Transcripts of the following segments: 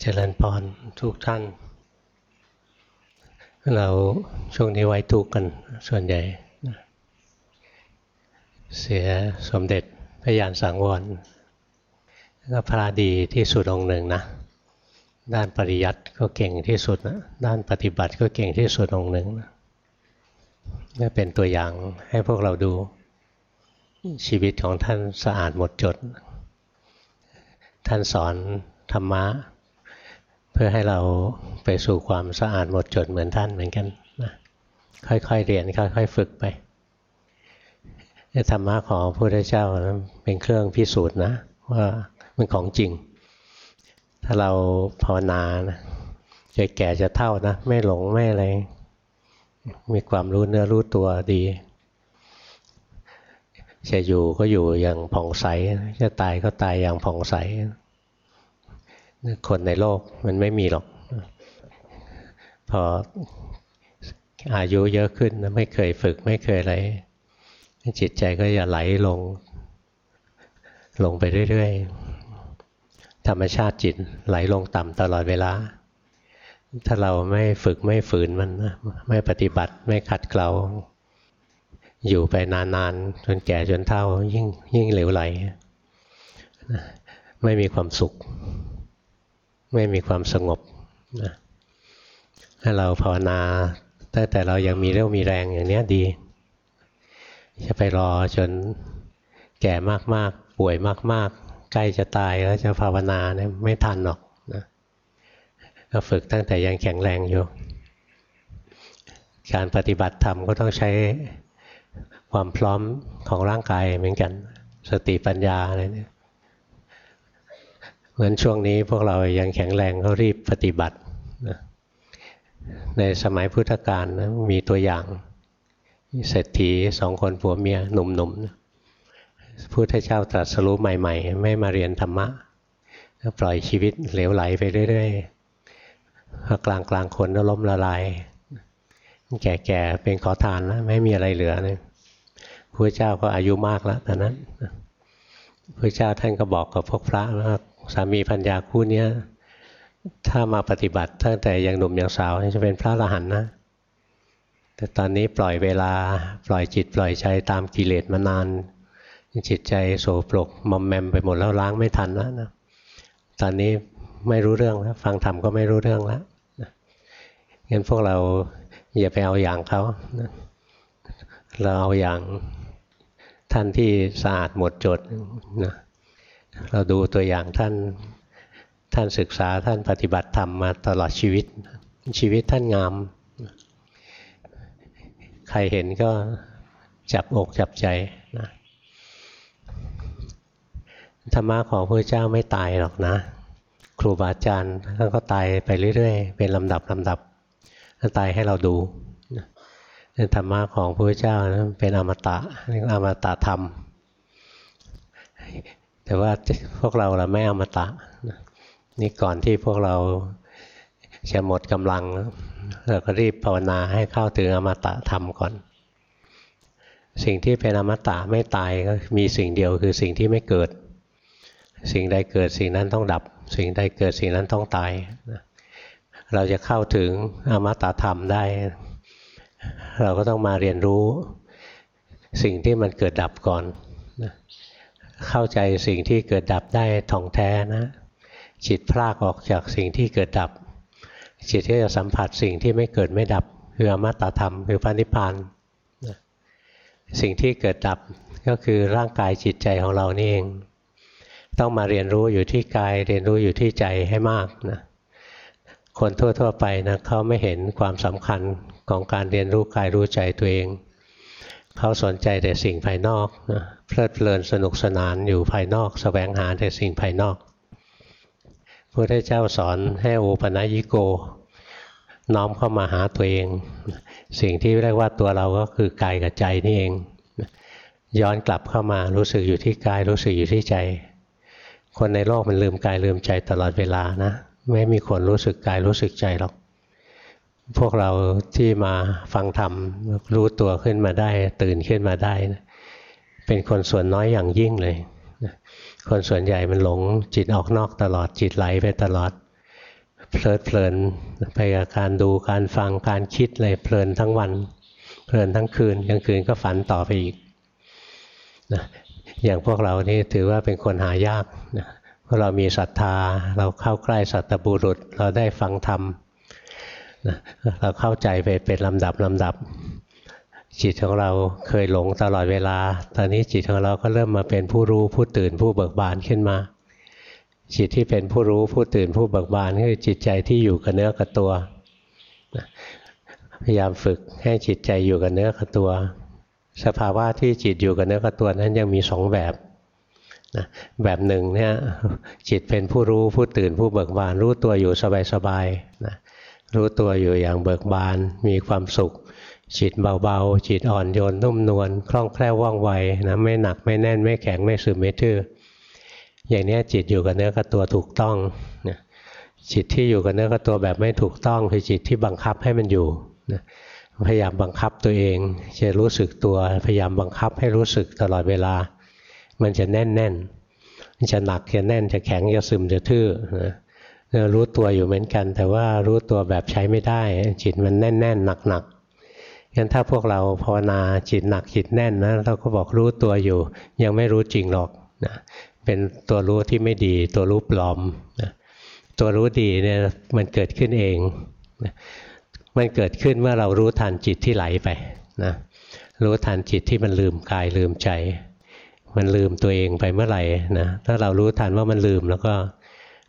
เจริญพรทุกท่าน เราช่วงนี้ไว้ทุกกันส่วนใหญ่ เสียสมเด็จพระยานสังวรก็พระดีที่สุดองค์หนึ่งนะ ด้านปริยัติก็เก่งที่สุดนะด้านปฏิบัติก็เก่งที่สุดองค์หนึ่งนะนี่เป็นตัวอย่างให้พวกเราดูชีวิตของท่านสะอาดหมดจด ท่านสอนธรรมะ เพื่อให้เราไปสู่ความสะอาดหมดจดเหมือนท่านเหมือนกันนะค่อยๆเรียนค่อยๆฝึกไปธรรมะของพระพุทธเจ้าเป็นเครื่องพิสูจน์นะว่ามันของจริง ถ้าเราภาวนานะจะแก่จะเท่านะ ไม่หลงไม่อะไร มีความรู้เนื้อรู้ตัวดีจะอยู่ก็อยู่อย่างผ่องใส จะตายก็ตายอย่างผ่องใส คนในโลกมันไม่มีหรอก พออายุเยอะขึ้นไม่เคยฝึกไม่เคยอะไร จิตใจก็จะไหลลง ลงไปเรื่อยๆ ธรรมชาติจิตไหลลงต่ำตลอดเวลา ถ้าเราไม่ฝึกไม่ฝืนมันไม่ปฏิบัติไม่ขัดเกลาอยู่ไปนานๆ จนแก่จนเฒ่ายิ่งยิ่งเหลวไหล ไม่มีความสุข ไม่มีความสงบนะถ้าเราภาวนาตั้งแต่เรายังมีเรี่ยวมีแรงอย่างนี้ดี จะไปรอจนแก่มากๆ ป่วยมากๆ ใกล้จะตายแล้วจะภาวนาเนี่ยไม่ทันหรอกนะก็ฝึกตั้งแต่ยังแข็งแรงอยู่ การปฏิบัติธรรมก็ต้องใช้ความพร้อมของร่างกายเหมือนกัน สติปัญญาอะไรเนี่ย เหมือนช่วงนี้พวกเรายังแข็งแรงก็รีบปฏิบัตินะในสมัยพุทธกาลนะมีตัวอย่างเศรษฐีสองคนผัวเมียหนุ่มๆพุทธเจ้าตรัสรู้ใหม่ ๆ ไม่มาเรียนธรรมะก็ปล่อยชีวิตเหลวไหลไปเรื่อยๆกลางกลางคนก็ล้มละลาย แก่ๆเป็นขอทานแล้วไม่มีอะไรเหลือเลยพระเจ้าก็อายุมากแล้วตอนนั้นพระเจ้าท่านก็บอกกับพวกพระว่า สามีพัญญาคู่นี้ถ้ามาปฏิบัติตั้งแต่ยังหนุ่มยังสาวจะเป็นพระอรหันต์นะ แต่ตอนนี้ปล่อยเวลาปล่อยจิตปล่อยใจตามกิเลสมานาน จิตใจโสโปรกมอมแมมไปหมดแล้วล้างไม่ทันแล้วนะตอนนี้ไม่รู้เรื่องแล้วฟังธรรมก็ไม่รู้เรื่องแล้วงั้นพวกเราอย่าไปเอาอย่างเขาเราเอาอย่างท่านที่สะอาดหมดจดนะ เราดูตัวอย่างท่านท่านศึกษาท่านปฏิบัติธรรมมาตลอดชีวิต ชีวิตท่านงาม ใครเห็นก็จับอกจับใจนะธรรมะของพระเจ้าไม่ตายหรอกนะ ครูบาอาจารย์ท่านก็ตายไปเรื่อยๆ เป็นลำดับลำดับท่านตายให้เราดูธรรมะของพระเจ้านะเป็นอมตะเรียกอมตะธรรม แต่ว่าพวกเราเราไม่อมตะนี่ก่อนที่พวกเราจะหมดกำลังเราก็รีบภาวนาให้เข้าถึงอมตะธรรมก่อน สิ่งที่เป็นอมตะไม่ตายก็มีสิ่งเดียวคือสิ่งที่ไม่เกิด สิ่งใดเกิดสิ่งนั้นต้องดับ สิ่งใดเกิดสิ่งนั้นต้องตาย เราจะเข้าถึงอมตะธรรมได้ เราก็ต้องมาเรียนรู้ สิ่งที่มันเกิดดับก่อน เข้าใจสิ่งที่เกิดดับได้ท่องแท้นะ จิตพลากออกจากสิ่งที่เกิดดับ จิตที่จะสัมผัสสิ่งที่ไม่เกิดไม่ดับคืออมตะธรรมคือพระนิพพานสิ่งที่เกิดดับก็คือร่างกายจิตใจของเรานี่เอง ต้องมาเรียนรู้อยู่ที่กายเรียนรู้อยู่ที่ใจให้มากนะคนทั่วๆไปนะเขาไม่เห็นความสำคัญของการเรียนรู้กายรู้ใจตัวเอง เขาสนใจแต่สิ่งภายนอกนะเพลิดเพลินสนุกสนานอยู่ภายนอกสแสวงหาแต่สิ่งภายนอกพระพุทธเจ้าสอนให้โอปัญิโก น้อมเข้ามาหาตัวเอง สิ่งที่เรียกว่าตัวเราก็คือกายกับใจนี่เอง ย้อนกลับเข้ามารู้สึกอยู่ที่กายรู้สึกอยู่ที่ใจ คนในโลกมันลืมกายลืมใจตลอดเวลานะ ไม่มีคนรู้สึกกายรู้สึกใจหรอก พวกเราที่มาฟังธรรมรู้ตัวขึ้นมาได้ ตื่นขึ้นมาได้เป็นคนส่วนน้อยอย่างยิ่งเลย คนส่วนใหญ่มันหลงจิตออกนอกตลอดจิตไหลไปตลอด เพลิดเพลินไปกับการดูการฟังการคิดเลยเพลินทั้งวัน เพลินทั้งคืนกลางคืนก็ฝันต่อไปอีกนะอย่างพวกเรานี่ถือว่าเป็นคนหายากนะพวกเรามีศรัทธา เราเข้าใกล้สัตบุรุษ เราได้ฟังธรรม เราเข้าใจไปเป็นลำดับลำดับ จิตของเราเคยหลงตลอดเวลา ตอนนี้จิตของเราก็เริ่มมาเป็นผู้รู้ผู้ตื่นผู้เบิกบานขึ้นมาจิตที่เป็นผู้รู้ผู้ตื่นผู้เบิกบานคือจิตใจที่อยู่กับเนื้อกับตัว พยายามฝึกให้จิตใจอยู่กับเนื้อกับตัว สภาวะที่จิตอยู่กับเนื้อกับตัวนั้นยังมีสองแบบนะแบบหนึ่งเนี่ยจิตเป็นผู้รู้ผู้ตื่นผู้เบิกบานรู้ตัวอยู่สบายๆนะ รู้ตัวอยู่อย่างเบิกบาน มีความสุข จิตเบาๆ จิตอ่อนโยนนุ่มนวลคล่องแคล่วว่องไวนะไม่หนักไม่แน่นไม่แข็งไม่ซึมไม่ทื่ออย่างนี้จิตอยู่กับเนื้อกับตัวถูกต้องนะจิตที่อยู่กับเนื้อกับตัวแบบไม่ถูกต้องคือจิตที่บังคับให้มันอยู่นะพยายามบังคับตัวเอง จะรู้สึกตัวพยายามบังคับให้รู้สึกตลอดเวลา มันจะแน่นแน่นมันจะหนักจะแน่นจะแข็งจะซึมจะทื่อนะ รู้ตัวอยู่เหมือนกัน แต่ว่ารู้ตัวแบบใช้ไม่ได้ จิตมันแน่นแน่นหนักหนักงั้นถ้าพวกเราภาวนาจิตหนักจิตแน่นนะเราก็บอกรู้ตัวอยู่ ยังไม่รู้จริงหรอกนะเป็นตัวรู้ที่ไม่ดี ตัวรู้ปลอมนะตัวรู้ดีเนี่ยมันเกิดขึ้นเองนะมันเกิดขึ้นเมื่อเรารู้ทันจิตที่ไหลไปนะรู้ทันจิตที่มันลืมกายลืมใจ มันลืมตัวเองไปเมื่อไหร่นะถ้าเรารู้ทันว่ามันลืมแล้วก็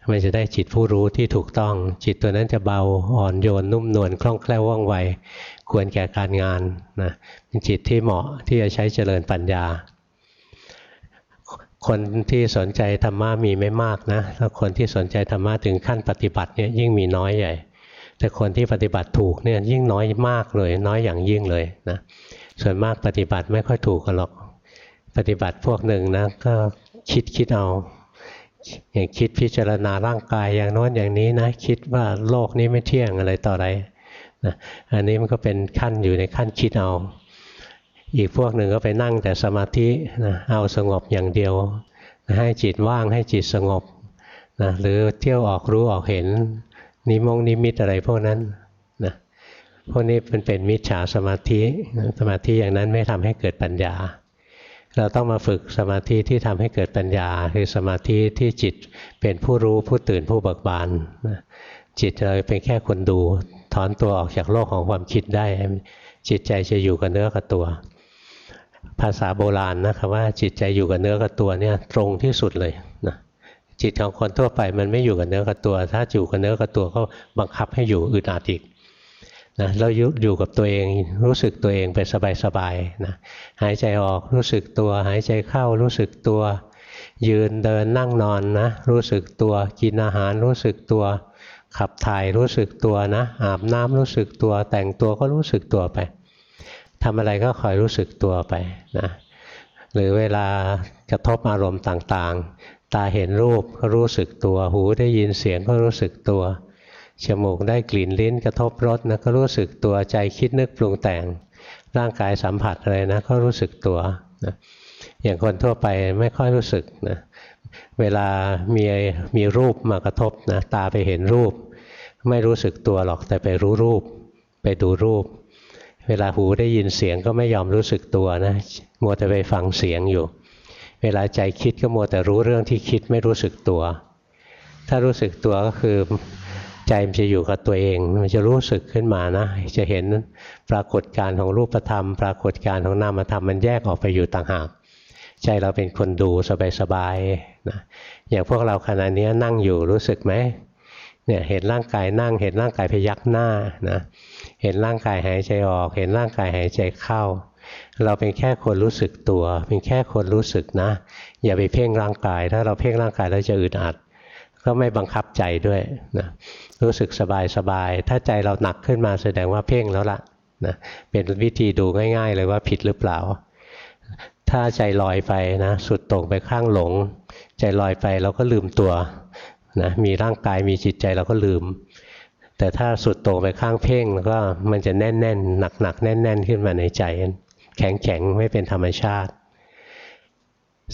มันจะได้จิตผู้รู้ที่ถูกต้อง จิตตัวนั้นจะเบาอ่อนโยนนุ่มนวลคล่องแคล่วว่องไวควรแก่การงานนะเป็นจิตที่เหมาะที่จะใช้เจริญปัญญา คนที่สนใจธรรมะมีไม่มากนะแล้วคนที่สนใจธรรมะถึงขั้นปฏิบัติเนี่ยยิ่งมีน้อยใหญ่ แต่คนที่ปฏิบัติถูกเนี่ยยิ่งน้อยมากเลย น้อยอย่างยิ่งเลยนะส่วนมากปฏิบัติไม่ค่อยถูกกันหรอก ปฏิบัติพวกหนึ่งนะก็คิดคิดเอา อย่างคิดพิจารณาร่างกายอย่างโน้นอย่างนี้นะ คิดว่าโลกนี้ไม่เที่ยงอะไรต่ออะไรนะอันนี้มันก็เป็นขั้นอยู่ในขั้นคิดเอา อีกพวกหนึ่งก็ไปนั่งแต่สมาธินะเอาสงบอย่างเดียวนะให้จิตว่างให้จิตสงบนะหรือเที่ยวออกรู้ออกเห็นนิมงนิมิตอะไรพวกนั้นนะพวกนี้เป็นเป็นมิจฉาสมาธิสมาธิอย่างนั้นไม่ทำให้เกิดปัญญา เราต้องมาฝึกสมาธิที่ทำให้เกิดปัญญา คือสมาธิที่จิตเป็นผู้รู้ผู้ตื่นผู้เบิกบานจิตเราเป็นแค่คนดู ถอนตัวออกจากโลกของความคิดได้ จิตใจจะอยู่กับเนื้อกับตัว ภาษาโบราณนะครับว่าจิตใจอยู่กับเนื้อกับตัวเนี่ยตรงที่สุดเลยนะจิตของคนทั่วไปมันไม่อยู่กับเนื้อกับตัว ถ้าอยู่กับเนื้อกับตัวก็บังคับให้อยู่อึดอัดอีก นะเราอยู่กับตัวเองรู้สึกตัวเองไปสบายๆนะหายใจออกรู้สึกตัว หายใจเข้ารู้สึกตัว ยืนเดินนั่งนอนนะรู้สึกตัวกินอาหารรู้สึกตัว ขับถ่ายรู้สึกตัวนะอาบน้ำรู้สึกตัว แต่งตัวก็รู้สึกตัวไปทำอะไรก็คอยรู้สึกตัวไปนะหรือเวลากระทบอารมณ์ต่างๆ ตาเห็นรูปก็รู้สึกตัว หูได้ยินเสียงก็รู้สึกตัว จมูกได้กลิ่นลิ้นกระทบรสนะก็รู้สึกตัวใจคิดนึกปรุงแต่ง ร่างกายสัมผัสอะไรนะก็รู้สึกตัวนะอย่างคนทั่วไปไม่ค่อยรู้สึกนะเวลามีมีรูปมากระทบนะตาไปเห็นรูป ไม่รู้สึกตัวหรอกแต่ไปรู้รูป ไปดูรูป เวลาหูได้ยินเสียงก็ไม่ยอมรู้สึกตัวนะมัวแต่ไปฟังเสียงอยู่ เวลาใจคิดก็มัวแต่รู้เรื่องที่คิดไม่รู้สึกตัว ถ้ารู้สึกตัวก็คือ ใจมันจะอยู่กับตัวเอง มันจะรู้สึกขึ้นมานะ จะเห็นปรากฏการของรูปธรรม ปรากฏการของนามธรรมมันแยกออกไปอยู่ต่างหาก ใจเราเป็นคนดูสบายๆนะอย่างพวกเราขณะนี้นั่งอยู่รู้สึกไหมเนี่ยเห็นร่างกายนั่ง เห็นร่างกายพยักหน้านะเห็นร่างกายหายใจออก เห็นร่างกายหายใจเข้า เราเป็นแค่คนรู้สึกตัว เป็นแค่คนรู้สึกนะ อย่าไปเพ่งร่างกาย ถ้าเราเพ่งร่างกายแล้วจะอึดอัด ก็ไม่บังคับใจด้วยนะรู้สึกสบายสบาย ถ้าใจเราหนักขึ้นมาแสดงว่าเพ่งแล้วละนะเป็นวิธีดูง่าย ๆ เลยว่าผิดหรือเปล่า ถ้าใจลอยไปนะสุดตรงไปข้างหลง ใจลอยไปเราก็ลืมตัวนะมีร่างกายมีจิตใจเราก็ลืม แต่ถ้าสุดโต่งไปข้างเพ่งแล้วก็มันจะแน่นแน่นหนักหนักแน่นแน่นขึ้นมาในใจ แข็งแข็งไม่เป็นธรรมชาติ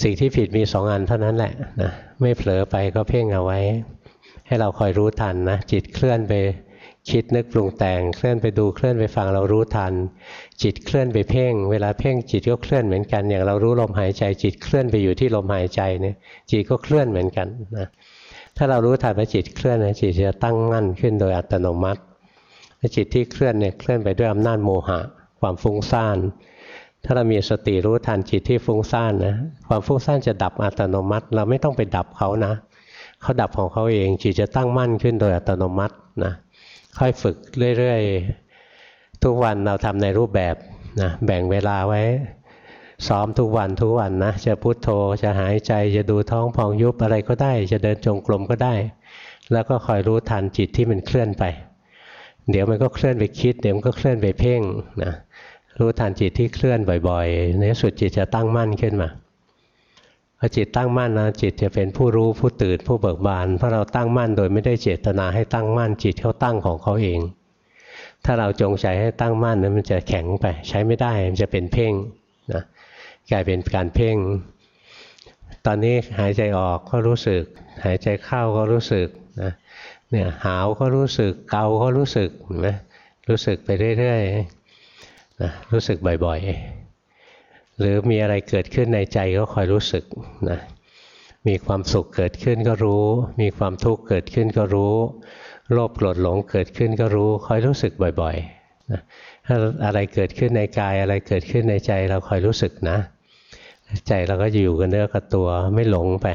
สิ่งที่ผิดมีสองอันเท่านั้นแหละนะไม่เผลอไปก็เพ่งเอาไว้ ให้เราคอยรู้ทันนะจิตเคลื่อนไปคิดนึกปรุงแต่งเคลื่อนไปดูเคลื่อนไปฟังเรารู้ทัน จิตเคลื่อนไปเพ่ง เวลาเพ่งจิตก็เคลื่อนเหมือนกัน อย่างเรารู้ลมหายใจ จิตเคลื่อนไปอยู่ที่ลมหายใจเนี่ยจิตก็เคลื่อนเหมือนกันนะถ้าเรารู้ทันว่าจิตเคลื่อนนะจิตจะตั้งมั่นขึ้นโดยอัตโนมัติจิตที่เคลื่อนเนี่ยเคลื่อนไปด้วยอำนาจโมหะ ความฟุ้งซ่าน ถ้าเรามีสติรู้ทันจิตที่ฟุ้งซ่านนะความฟุ้งซ่านจะดับอัตโนมัติ เราไม่ต้องไปดับเขานะเขาดับของเขาเองจิตจะตั้งมั่นขึ้นโดยอัตโนมัตินะค่อยฝึกเรื่อยๆ ทุกวันเราทำในรูปแบบนะแบ่งเวลาไว้ ซ้อมทุกวันทุกวันนะจะพุโทโธจะหายใจจะดูท้องพองยุบอะไรก็ได้ จะเดินจงกรมก็ได้ แล้วก็คอยรู้ทันจิตที่มันเคลื่อนไป เดี๋ยวมันก็เคลื่อนไปคิด เดี๋ยวมันก็เคลื่อนไปเพ่งนะ รู้ทันจิตที่เคลื่อนบ่อยๆ ในสุดจิตจะตั้งมั่นขึ้นมาพอจิตตั้งมั่นนะจิตจะเป็นผู้รู้ผู้ตื่นผู้เบิกบานเพราะเราตั้งมั่นโดยไม่ได้เจตนาให้ตั้งมั่นจิตเขาตั้งของเขาเอง ถ้าเราจงใจให้ตั้งมั่นนั้นมันจะแข็งไปใช้ไม่ได้มันจะเป็นเพ่งนะกลายเป็นการเพ่ง ตอนนี้หายใจออกก็รู้สึก หายใจเข้าก็รู้สึกนะเนี่ยหาวก็รู้สึกเกาก็รู้สึกนไหมรู้สึกไปเรื่อยๆ นะรู้สึกบ่อยๆ หรือมีอะไรเกิดขึ้นในใจก็คอยรู้สึกนะมีความสุขเกิดขึ้นก็รู้ มีความทุกข์เกิดขึ้นก็รู้ โลภโกรธหลงเกิดขึ้นก็รู้ คอยรู้สึกบ่อยๆนะถ้าอะไรเกิดขึ้นในกายอะไรเกิดขึ้นในใจเราคอยรู้สึกนะ ใจเราก็อยู่กับเนื้อกับตัวไม่หลงไป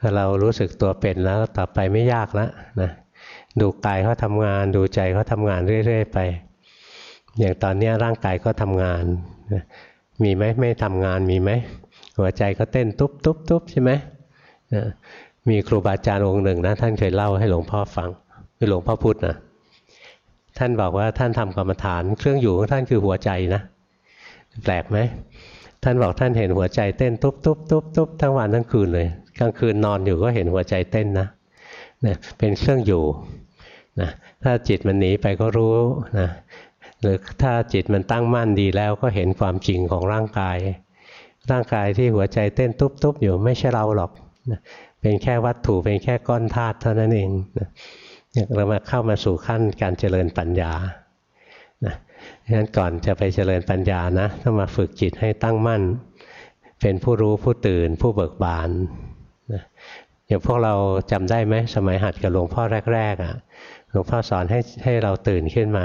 ถ้าเรารู้สึกตัวเป็นแล้วต่อไปไม่ยากแล้วนะดูกายเขาทำงานดูใจเขาทำงานเรื่อย ๆ ไป อย่างตอนนี้ร่างกายก็ทำงาน มีไหมไม่ทำงานมีไหมหัวใจก็เต้นตุ๊บตุ๊บตุ๊บใช่ไหมมีครูบาอาจารย์องค์หนึ่งนะท่านเคยเล่าให้หลวงพ่อฟังคือหลวงพ่อพุธนะท่านบอกว่าท่านทำกรรมฐาน เครื่องอยู่ของท่านคือหัวใจนะ แปลกไหมท่านบอกท่านเห็นหัวใจเต้นตุ๊บตุ๊บตุ๊บตุ๊บทั้งวันทั้งคืนเลยกลางคืนนอนอยู่ก็เห็นหัวใจเต้นนะนะเป็นเครื่องอยู่นะถ้าจิตมันหนีไปก็รู้นะ หรือถ้าจิตมันตั้งมั่นดีแล้วก็เห็นความจริงของร่างกาย ร่างกายที่หัวใจเต้นตุ๊บๆอยู่ไม่ใช่เราหรอกเป็นแค่วัตถุเป็นแค่ก้อนธาตุเท่านั้นเองเรามาเข้ามาสู่ขั้นการเจริญปัญญานะฉะนั้นก่อนจะไปเจริญปัญญานะต้องมาฝึกจิตให้ตั้งมั่น เป็นผู้รู้ผู้ตื่นผู้เบิกบานนะอย่างพวกเราจำได้ไหมสมัยหัดกับหลวงพ่อแรกๆอะหลวงพ่อสอนให้ให้เราตื่นขึ้นมา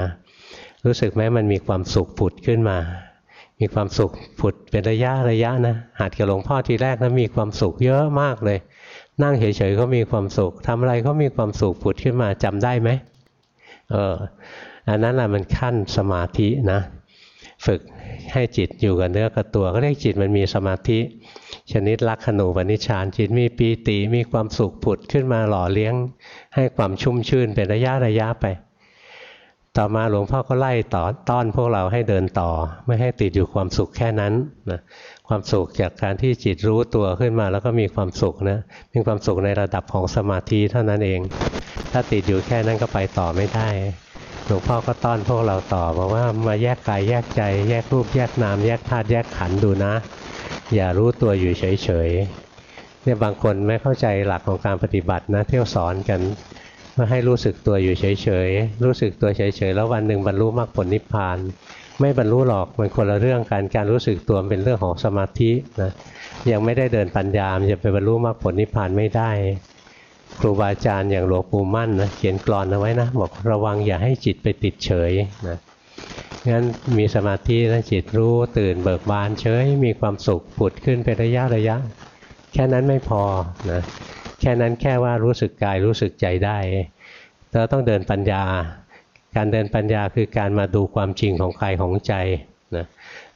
รู้สึกไหมมันมีความสุขผุดขึ้นมา มีความสุขผุดเป็นระยะระยะนะหัดกับหลวงพ่อทีแรกนะมีความสุขเยอะมากเลย นั่งเฉยๆก็มีความสุขทำอะไรก็มีความสุขผุดขึ้นมาจำได้ไหมเอออันนั้นแหละมันขั้นสมาธินะ ฝึกให้จิตอยู่กับเนื้อกับตัวก็เรียกจิตมันมีสมาธิ ชนิดลักขณูปนิชานจิตมีปีติมีความสุขผุดขึ้นมาหล่อเลี้ยง ให้ความชุ่มชื่นเป็นระยะระยะไป ต่อมาหลวงพ่อก็ไล่ต่อต้อนพวกเราให้เดินต่อ ไม่ให้ติดอยู่ความสุขแค่นั้นนะความสุขจากการที่จิตรู้ตัวขึ้นมาแล้วก็มีความสุขนะมีความสุขในระดับของสมาธิเท่านั้นเอง ถ้าติดอยู่แค่นั้นก็ไปต่อไม่ได้หลวงพ่อก็ต้อนพวกเราต่อบอกว่ามาแยกกายแยกใจแยกรูปแยกนามแยกธาตุแยกขันธ์ดูนะ อย่ารู้ตัวอยู่เฉยๆเนี่ยบางคนไม่เข้าใจหลักของการปฏิบัตินะเที่ยวสอนกัน ว่าให้รู้สึกตัวอยู่เฉยๆ รู้สึกตัวเฉยๆ แล้ววันหนึ่งบรรลุมรรคผลนิพพาน ไม่บรรลุหรอกมันคนละเรื่องกันการรู้สึกตัวเป็นเรื่องของสมาธินะยังไม่ได้เดินปัญญามจะไปบรรลุมรรคผลนิพพานไม่ได้ ครูบาอาจารย์อย่างหลวงปู่มั่นนะเขียนกรอนเอาไว้นะบอกระวังอย่าให้จิตไปติดเฉยนะงั้นมีสมาธิแล้วจิตรู้ตื่นเบิกบานเฉยมีความสุขผุดขึ้นเป็นระยะระยะ แค่นั้นไม่พอนะ แค่นั้นแค่ว่ารู้สึกกายรู้สึกใจได้เราต้องเดินปัญญา การเดินปัญญาคือการมาดูความจริงของกายของใจนะ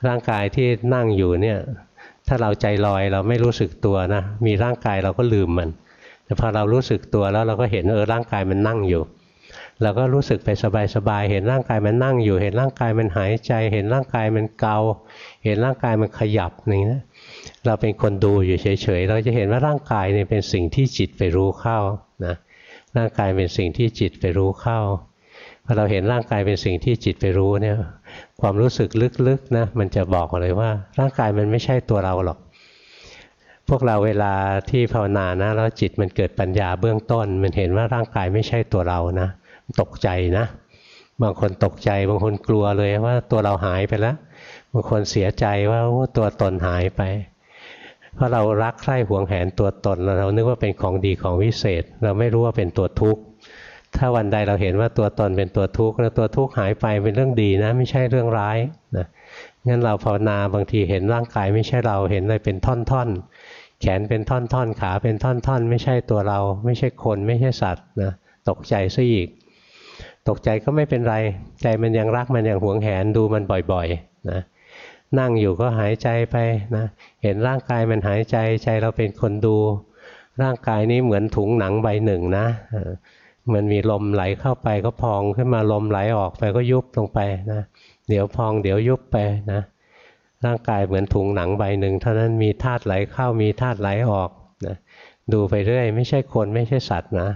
ร่างกายที่นั่งอยู่เนี่ยถ้าเราใจลอยเราไม่รู้สึกตัวนะมีร่างกายเราก็ลืมมัน แต่พอเรารู้สึกตัวแล้วเราก็เห็นเออร่างกายมันนั่งอยู่เราก็รู้สึกไปสบายๆ เห็นร่างกายมันนั่งอยู่ เห็นร่างกายมันหายใจ เห็นร่างกายมันเกา เห็นร่างกายมันขยับนี่นะ เราเป็นคนดูอยู่เฉยๆ เราจะเห็นว่าร่างกายเนี่ยเป็นสิ่งที่จิตไปรู้เข้านะร่างกายเป็นสิ่งที่จิตไปรู้เข้าพอเราเห็นร่างกายเป็นสิ่งที่จิตไปรู้เนี่ยความรู้สึกลึกๆนะมันจะบอกเลยว่า ร่างกายมันไม่ใช่ตัวเราหรอก พวกเราเวลาที่ภาวนานะแล้วจิตมันเกิดปัญญาเบื้องต้น มันเห็นว่าร่างกายไม่ใช่ตัวเรานะตกใจนะ บางคนตกใจบางคนกลัวเลยว่าตัวเราหายไปแล้วบางคนเสียใจว่าตัวตนหายไป เพราะเรารักใคร่หวงแหนตัวตน เรานึกว่าเป็นของดีของวิเศษ เราไม่รู้ว่าเป็นตัวทุกข์ถ้าวันใดเราเห็นว่าตัวตนเป็นตัวทุกข์แล้วตัวทุกข์หายไปเป็นเรื่องดีนะ ไม่ใช่เรื่องร้ายนะงั้นเราภาวนาบางทีเห็นร่างกายไม่ใช่เราเห็นอะไรเป็นท่อนๆ แขนเป็นท่อนๆ ขาเป็นท่อนๆ ไม่ใช่ตัวเรา ไม่ใช่คนไม่ใช่สัตว์นะตกใจซะอีก ตกใจก็ไม่เป็นไร ใจมันยังรักมันยังหวงแหนดูมันบ่อยๆนะ นั่งอยู่ก็หายใจไปนะเห็นร่างกายมันหายใจใจเราเป็นคนดู ร่างกายนี้เหมือนถุงหนังใบหนึ่งนะมันมีลมไหลเข้าไปก็พองขึ้นมาลมไหลออกไปก็ยุบลงไปนะเดี๋ยวพองเดี๋ยวยุบไปนะร่างกายเหมือนถุงหนังใบหนึ่งเท่านั้นมีธาตุไหลเข้ามีธาตุไหลออกนะดูไปเรื่อยไม่ใช่คนไม่ใช่สัตว์นะ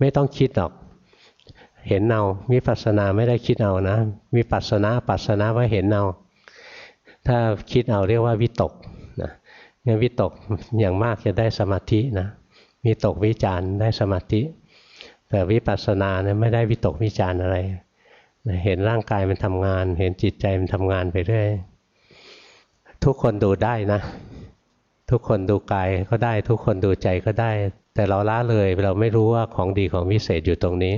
ไม่ต้องคิดหรอก เห็นเอาวิปัสสนาไม่ได้คิดเอานะวิปัสสนาปัสสนาว่าเห็นเอา ถ้าคิดเอาเรียกว่าวิตกนะงั้นวิตกอย่างมากจะได้สมาธินะวิตกวิจารได้สมาธิ แต่วิปัสสนาเนี่ยไม่ได้วิตกวิจารอะไร เห็นร่างกายมันทำงาน เห็นจิตใจมันทำงานไปเรื่อยทุกคนดูได้นะ ทุกคนดูกายก็ได้ ทุกคนดูใจก็ได้ แต่เราละเลยเราไม่รู้ว่าของดีของวิเศษอยู่ตรงนี้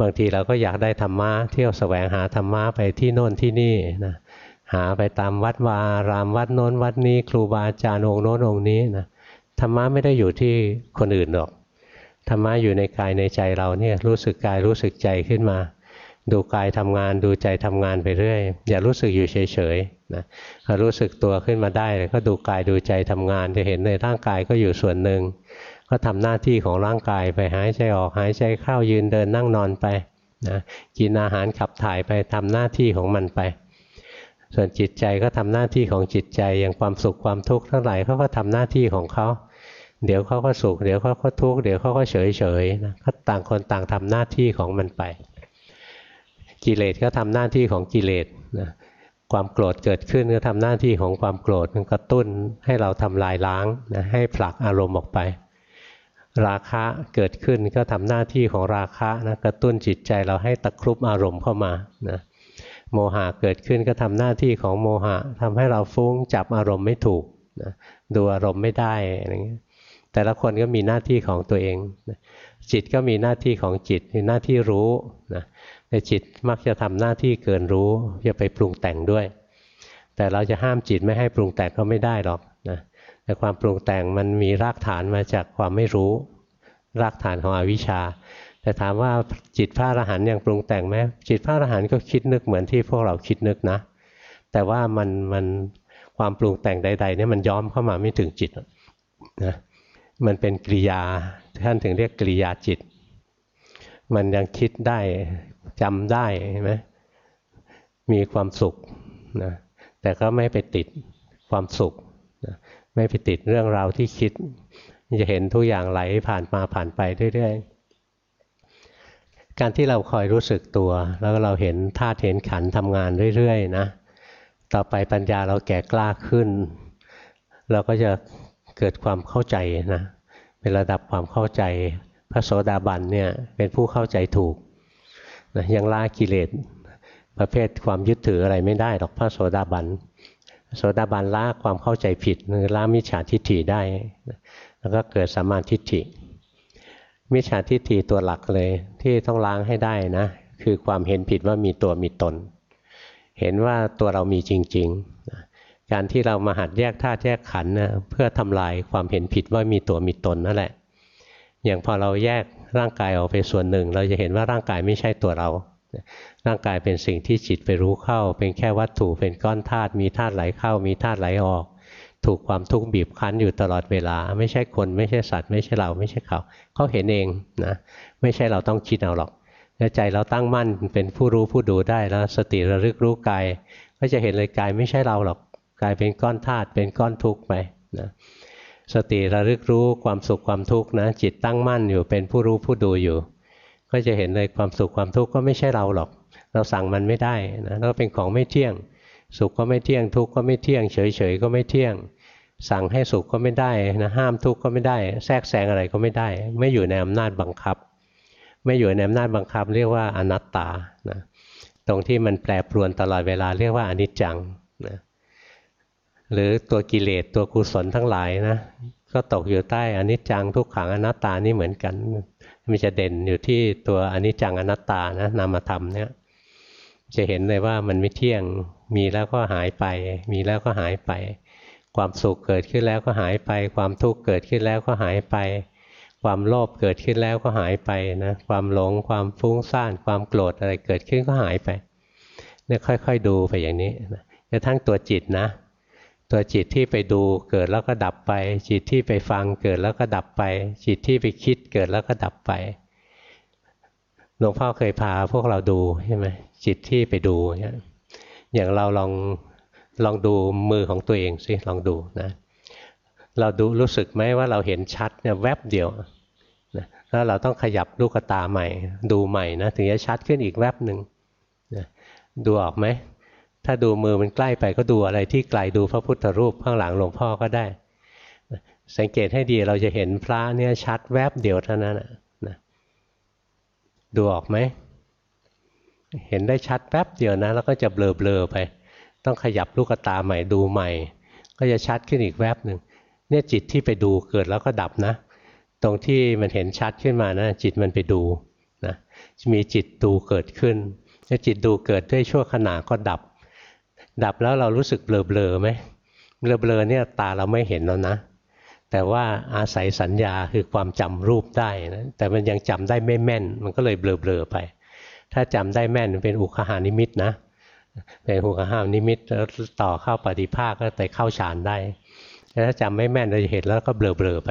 บางทีเราก็อยากได้ธรรมะเที่ยวแสวงหาธรรมะไปที่โน่นที่นี่นะ หาไปตามวัดวารามวัดโน้นวัดนี้ ครูบาอาจารย์องค์โน้นองค์นี้นะธรรมะไม่ได้อยู่ที่คนอื่นหรอกธรรมะอยู่ในกายในใจเราเนี่ยรู้สึกกายรู้สึกใจขึ้นมา ดูกายทำงานดูใจทำงานไปเรื่อย อย่ารู้สึกอยู่เฉยๆนะพอรู้สึกตัวขึ้นมาได้ก็ดูกายดูใจทำงาน จะเห็นในร่างกายก็อยู่ส่วนหนึ่งก็ทำหน้าที่ของร่างกายไปหายใจออกหายใจเข้ายืนเดินนั่งนอนไปนะกินอาหารขับถ่ายไปทำหน้าที่ของมันไป ส่วนจิตใจก็ทำหน้าที่ของจิตใจอย่างความสุขความทุกข์ทั้งหลายเขาก็ทำหน้าที่ของเขาเดี๋ยวเขาก็สุขเดี๋ยวเขาก็ทุกข์เดี๋ยวเขาก็เฉยเฉยนะก็ต่างคนต่างทำหน้าที่ของมันไป กิเลสก็ทำหน้าที่ของกิเลสนะความโกรธเกิดขึ้นก็ทำหน้าที่ของความโกรธมันกระตุ้นให้เราทำลายล้างนะให้ผลักอารมณ์ออกไป ราคะเกิดขึ้นก็ทำหน้าที่ของราคะนะกระตุ้นจิตใจเราให้ตะครุบอารมณ์เข้ามานะ โมหะเกิดขึ้นก็ทำหน้าที่ของโมหะทำให้เราฟุ้งจับอารมณ์ไม่ถูกนะดูอารมณ์ไม่ได้อะไรเงี้ยแต่ละคนก็มีหน้าที่ของตัวเองจิตก็มีหน้าที่ของจิตมีหน้าที่รู้นะแต่จิตมักจะทำหน้าที่เกินรู้จะไปปรุงแต่งด้วย แต่เราจะห้ามจิตไม่ให้ปรุงแต่งก็ไม่ได้หรอกนะแต่ความปรุงแต่งมันมีรากฐานมาจากความไม่รู้ รากฐานของอวิชชา แต่ถามว่าจิตพระอรหันต์ยังปรุงแต่งไหมจิตพระอรหันต์ก็คิดนึกเหมือนที่พวกเราคิดนึกนะ แต่ว่ามันมันความปรุงแต่งใดๆเนี่ยมันย้อมเข้ามาไม่ถึงจิตนะมันเป็นกริยาท่านถึงเรียกกริยาจิต มันยังคิดได้จำได้ใช่ไหมมีความสุขนะแต่ก็ไม่ไปติดความสุขนะไม่ไปติดเรื่องราวที่คิดจะเห็นทุกอย่างไหลผ่านมาผ่านไปเรื่อยๆ การที่เราคอยรู้สึกตัว แล้วเราเห็นธาตุเห็นขันทำงานเรื่อยๆนะต่อไปปัญญาเราแก่กล้าขึ้น เราก็จะเกิดความเข้าใจนะเป็นระดับความเข้าใจ พระโสดาบันเนี่ยเป็นผู้เข้าใจถูกนะยังละกิเลสประเภทความยึดถืออะไรไม่ได้หรอกพระโสดาบันโสดาบันละความเข้าใจผิดละมิจฉาทิฏฐิได้ แล้วก็เกิดสัมมาทิฏฐิ มิจฉาทิฏฐิตัวหลักเลยที่ต้องล้างให้ได้นะ คือความเห็นผิดว่ามีตัวมีตน เห็นว่าตัวเรามีจริงๆ การที่เรามาหัดแยกธาตุแยกขันธ์นะเพื่อทำลายความเห็นผิดว่ามีตัวมีตนนั่นแหละ อย่างพอเราแยกร่างกายออกไปส่วนหนึ่ง เราจะเห็นว่าร่างกายไม่ใช่ตัวเรา ร่างกายเป็นสิ่งที่จิตไปรู้เข้า เป็นแค่วัตถุเป็นก้อนธาตุมีธาตุไหลเข้า มีธาตุไหลออก ถูกความทุกข์บีบคั้นอยู่ตลอดเวลา ไม่ใช่คนไม่ใช่สัตว์ ไม่ใช่เราไม่ใช่เขาเขาเห็นเองนะไม่ใช่เราต้องคิดเอาหรอกแล้วใจเราตั้งมั่นเป็นผู้รู้ผู้ดูได้แล้วสติระลึกรู้กายก็จะเห็นเลยกายไม่ใช่เราหรอกกายเป็นก้อนธาตุเป็นก้อนทุกข์ไปนะสติระลึกรู้ความสุขความทุกข์นะจิตตั้งมั่นอยู่เป็นผู้รู้ผู้ดูอยู่ ก็จะเห็นเลยความสุขความทุกข์ก็ไม่ใช่เราหรอก เราสั่งมันไม่ได้นะเราเป็นของไม่เที่ยง สุขก็ไม่เที่ยงทุกข์ก็ไม่เที่ยง เฉยเฉยก็ไม่เที่ยง สั่งให้สุขก็ไม่ได้นะห้ามทุกข์ก็ไม่ได้ แทรกแซงอะไรก็ไม่ได้ ไม่อยู่ในอำนาจบังคับ ไม่อยู่ในอำนาจบังคับ เรียกว่าอนัตตานะตรงที่มันแปรปรวนตลอดเวลาเรียกว่าอนิจจังนะหรือตัวกิเลสตัวกุศลทั้งหลายนะก็ตกอยู่ใต้อนิจจังทุกขังอนัตตานี่เหมือนกัน มันจะเด่นอยู่ที่ตัวอนิจจังอนัตตานะนามธรรมเนี่ยจะเห็นเลยว่ามันไม่เที่ยงมีแล้วก็หายไป มีแล้วก็หายไป ความสุขเกิดขึ้นแล้วก็หายไป ความทุกข์เกิดขึ้นแล้วก็หายไป ความโลภเกิดขึ้นแล้วก็หายไปนะความหลงความฟุ้งซ่าน ความโกรธอะไรเกิดขึ้นก็หายไปเนี่ยค่อย ๆ ดูไปอย่างนี้นะกระทั่งตัวจิตนะ ตัวจิตที่ไปดูเกิดแล้วก็ดับไป จิตที่ไปฟังเกิดแล้วก็ดับไป จิตที่ไปคิดเกิดแล้วก็ดับไปหลวงพ่อเคยพาพวกเราดูใช่ไหมจิตที่ไปดูเนี่ยอย่างเราลอง ลองดูมือของตัวเองสิลองดูนะเราดูรู้สึกไหมว่าเราเห็นชัดเนี่ยแวบเดียวนะแล้วเราต้องขยับลูกตาใหม่ ดูใหม่นะถึงจะชัดขึ้นอีกแวบหนึ่งนะดูออกไหมถ้าดูมือมันใกล้ไปก็ดูอะไรที่ไกลดูพระพุทธรูปข้างหลังหลวงพ่อก็ได้ สังเกตให้ดีเราจะเห็นพระเนี่ยชัดแวบเดียวเท่านั้นนะดูออกไหมเห็นได้ชัดแป๊บเดียวนะ แล้วก็จะเบลอๆไป ต้องขยับลูกตาใหม่ดูใหม่ ก็จะชัดขึ้นอีกแวบหนึ่งเนี่ยจิตที่ไปดูเกิดแล้วก็ดับนะ ตรงที่มันเห็นชัดขึ้นมานะจิตมันไปดูนะมีจิตดูเกิดขึ้นถ้าจิตดูเกิดด้วยชั่วขณะก็ดับ ดับแล้วเรารู้สึกเบลอๆไหมเบลอๆเนี่ยตาเราไม่เห็นแล้วนะแต่ว่าอาศัยสัญญาคือความจำรูปได้นะแต่มันยังจำได้ไม่แม่น มันก็เลยเบลอๆไป ถ้าจำได้แม่นเป็นอุคคหนิมิตนะ เป็นอุคคหนิมิตแล้วต่อเข้าปฏิภาคก็ไปเข้าฌานได้แต่ถ้าจำไม่แม่นเราจะเห็นแล้วก็เบลอๆไป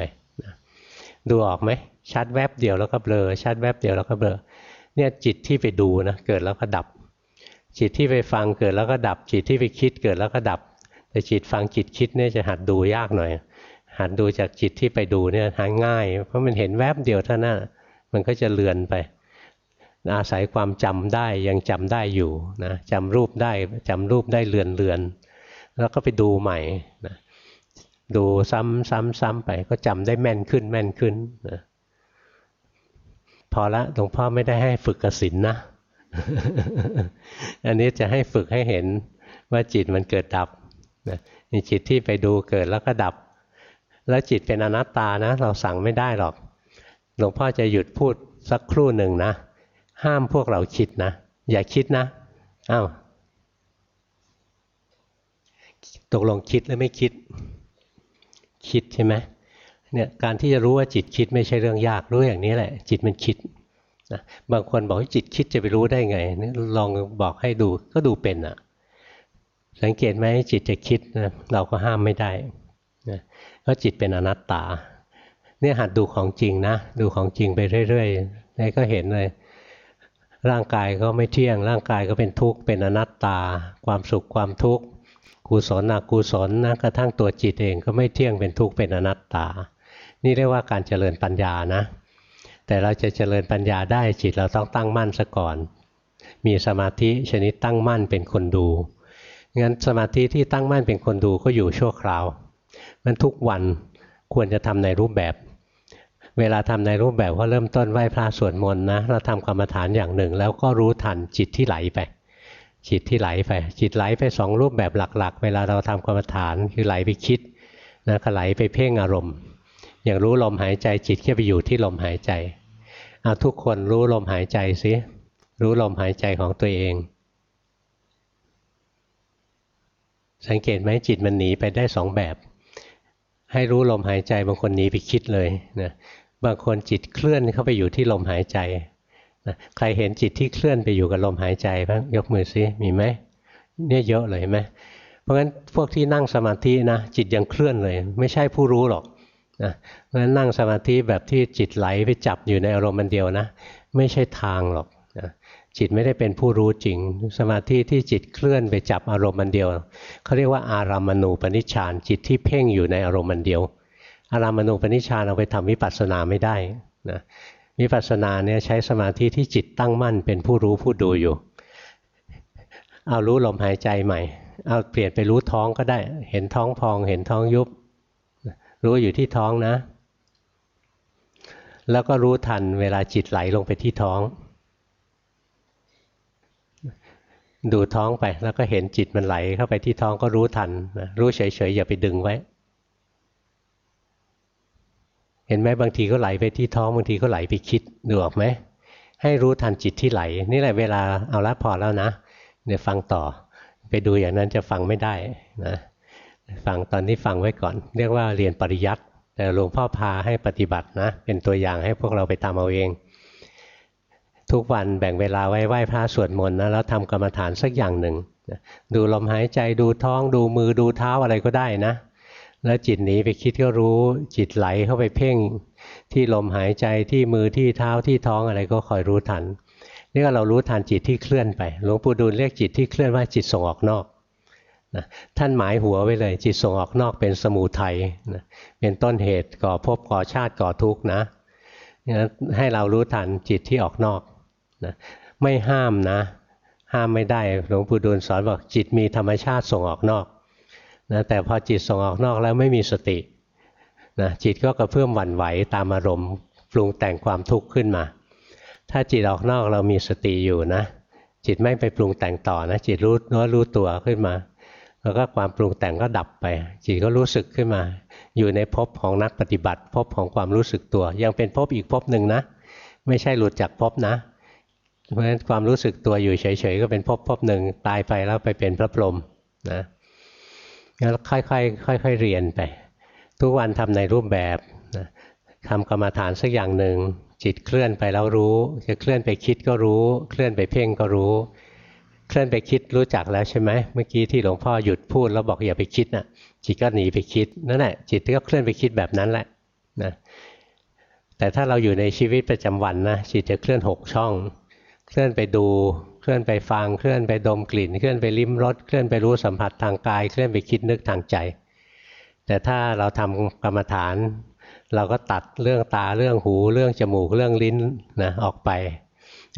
ดูออกไหมชัดแวบเดียวแล้วก็เบลอชัดแวบเดียวแล้วก็เบลอเนี่ยจิตที่ไปดูนะเกิดแล้วก็ดับ จิตที่ไปฟังเกิดแล้วก็ดับ จิตที่ไปคิดเกิดแล้วก็ดับ แต่จิตฟังจิตคิดเนี่ยจะหัดดูยากหน่อย หัดดูจากจิตที่ไปดูเนี่ยหาง่าย เพราะมันเห็นแวบเดียวเท่านั้นมันก็จะเลือนไป อาศัยความจำได้ยังจำได้อยู่นะจำรูปได้จำรูปได้เลือนเลือนแล้วก็ไปดูใหม่นะดูซ้ำซ้ำซ้ำไปก็จำได้แม่นขึ้นแม่นขึ้นนะพอละหลวงพ่อไม่ได้ให้ฝึกกสินนะ อันนี้จะให้ฝึกให้เห็นว่าจิตมันเกิดดับนะจิตที่ไปดูเกิดแล้วก็ดับ แล้วจิตเป็นอนัตตานะ เราสั่งไม่ได้หรอก หลวงพ่อจะหยุดพูดสักครู่หนึ่งนะ ห้ามพวกเราคิดนะ อย่าคิดนะอ้าวตกลงคิดหรือไม่คิด คิดใช่ไหมเนี่ยการที่จะรู้ว่าจิตคิดไม่ใช่เรื่องยากรู้อย่างนี้แหละ จิตมันคิดนะบางคนบอกว่าจิตคิดจะไปรู้ได้ไงลองบอกให้ดูก็ดูเป็นอะ่ะ สังเกตไหมจิตจะคิดนะเราก็ห้ามไม่ได้นะเพราะจิตเป็นอนัตตา เนี่ยหัดดูของจริงนะ ดูของจริงไปเรื่อยๆนี่ก็เห็นเลย ร่างกายก็ไม่เที่ยง ร่างกายก็เป็นทุกข์เป็นอนัตตา ความสุขความทุกข์กุศลอกุศลนะกระทั่งตัวจิตเองก็ไม่เที่ยงเป็นทุกข์เป็นอนัตตา นี่เรียกว่าการเจริญปัญญานะ แต่เราจะเจริญปัญญาได้จิตเราต้องตั้งมั่นซะก่อน มีสมาธิชนิดตั้งมั่นเป็นคนดูงั้นสมาธิที่ตั้งมั่นเป็นคนดูก็อยู่ชั่วคราวมันทุกวันควรจะทำในรูปแบบ เวลาทำในรูปแบบก็เริ่มต้นไหว้พระสวดมนต์นะเราทำกรรมฐานอย่างหนึ่ง แล้วก็รู้ทันจิตที่ไหลไปจิตที่ไหลไป จิตไหลไปสองรูปแบบหลักๆ เวลาเราทำกรรมฐานคือไหลไปคิดนะก็ไหลไปเพ่งอารมณ์ อย่างรู้ลมหายใจจิตแค่ไปอยู่ที่ลมหายใจเอาทุกคนรู้ลมหายใจสิรู้ลมหายใจของตัวเอง สังเกตไหมจิตมันหนีไปได้สองแบบ ให้รู้ลมหายใจบางคนหนีไปคิดเลยนะ บางคนจิตเคลื่อนเข้าไปอยู่ที่ลมหายใจนะใครเห็นจิตที่เคลื่อนไปอยู่กับลมหายใจบ้างยกมือซิมีไหมเนี่ยเยอะเลยไหมเพราะฉะนั้นพวกที่นั่งสมาธินะจิตยังเคลื่อนเลย ไม่ใช่ผู้รู้หรอกนะเพราะฉะนั้นนั่งสมาธิแบบที่จิตไหลไปจับอยู่ในอารมณ์มันเดียวนะ ไม่ใช่ทางหรอกนะจิตไม่ได้เป็นผู้รู้จริง สมาธิที่จิตเคลื่อนไปจับอารมณ์มันเดียวเขาเรียกว่าอารามณูปนิชฌานจิตที่เพ่งอยู่ในอารมณ์มันเดียว อารามณูปนิชฌานเอาไปทำวิปัสสนาไม่ได้นะวิปัสสนาเนี่ยใช้สมาธิที่จิตตั้งมั่นเป็นผู้รู้ผู้ดูอยู่ เอารู้ลมหายใจใหม่ เอาเปลี่ยนไปรู้ท้องก็ได้ เห็นท้องพอง เห็นท้องยุบ รู้อยู่ที่ท้องนะ แล้วก็รู้ทันเวลาจิตไหลลงไปที่ท้อง ดูท้องไปแล้วก็เห็นจิตมันไหลเข้าไปที่ท้องก็รู้ทันนะรู้เฉยๆอย่าไปดึงไว้ เห็นไหมบางทีก็ไหลไปที่ท้องบางทีก็ไหลไปคิดดูออกไหมให้รู้ทันจิตที่ไหล นี่แหละเวลาเอาละพอแล้วนะเดี๋ยวฟังต่อ ไปดูอย่างนั้นจะฟังไม่ได้นะฟังตอนนี้ฟังไว้ก่อน เรียกว่าเรียนปริยัติแต่หลวงพ่อพาให้ปฏิบัตินะ เป็นตัวอย่างให้พวกเราไปตามเอาเอง ทุกวันแบ่งเวลาไว้ไหว้พระสวดมนต์นะแล้วทำกรรมฐานสักอย่างหนึ่งดูลมหายใจดูท้องดูมือดูเท้าอะไรก็ได้นะ แล้วจิตหนีไปคิดก็รู้ จิตไหลเข้าไปเพ่ง ที่ลมหายใจที่มือที่เท้าที่ท้องอะไรก็คอยรู้ทันนี่ก็เรารู้ทันจิตที่เคลื่อนไปหลวงปู่ดูลเรียกจิตที่เคลื่อนว่าจิตส่งออกนอกนะท่านหมายหัวไว้เลย จิตส่งออกนอกเป็นสมูทัยนะเป็นต้นเหตุก่อภพก่อชาติก่อทุกข์นะให้เรารู้ทันจิตที่ออกนอกนะไม่ห้ามนะ ห้ามไม่ได้หลวงปู่ดูลสอนบอกจิตมีธรรมชาติส่งออกนอก นะแต่พอจิตส่งออกนอกแล้วไม่มีสตินะจิตก็กระเพื่อมหวั่นไหวตามอารมณ์ปรุงแต่งความทุกข์ขึ้นมา ถ้าจิตออกนอกเรามีสติอยู่นะ จิตไม่ไปปรุงแต่งต่อนะ จิตรู้เนื้อรู้ตัวขึ้นมา แล้วก็ความปรุงแต่งก็ดับไป จิตก็รู้สึกขึ้นมา อยู่ในภพของนักปฏิบัติภพของความรู้สึกตัว ยังเป็นภพอีกภพหนึ่งนะ ไม่ใช่หลุดจากภพนะ เพราะฉะนั้นความรู้สึกตัวอยู่เฉยๆก็เป็นภพภพหนึ่งตายไปแล้วไปเป็นพระพรหมนะ งั้นค่อยๆค่อยๆเรียนไป ทุกวันทำในรูปแบบนะทำกรรมฐานสักอย่างหนึ่งจิตเคลื่อนไปแล้วรู้ จะเคลื่อนไปคิดก็รู้ เคลื่อนไปเพ่งก็รู้ เคลื่อนไปคิดรู้จักแล้วใช่ไหมเมื่อกี้ที่หลวงพ่อหยุดพูดแล้วบอกอย่าไปคิดนะ่ะ จิตก็หนีไปคิดนั่นแหละจิตก็เคลื่อนไปคิดแบบนั้นแหละนะแต่ถ้าเราอยู่ในชีวิตประจำวันนะจิตจะเคลื่อนหกช่อง เคลื่อนไปดู เคลื่อนไปฟังเคลื่อนไปดมกลิ่น เคลื่อนไปลิ้มรสเคลื่อนไปรู้สัมผัสทางกาย เคลื่อนไปคิดนึกทางใจ แต่ถ้าเราทำกรรมฐาน เราก็ตัดเรื่องตาเรื่องหูเรื่องจมูกเรื่องลิ้นนะออกไป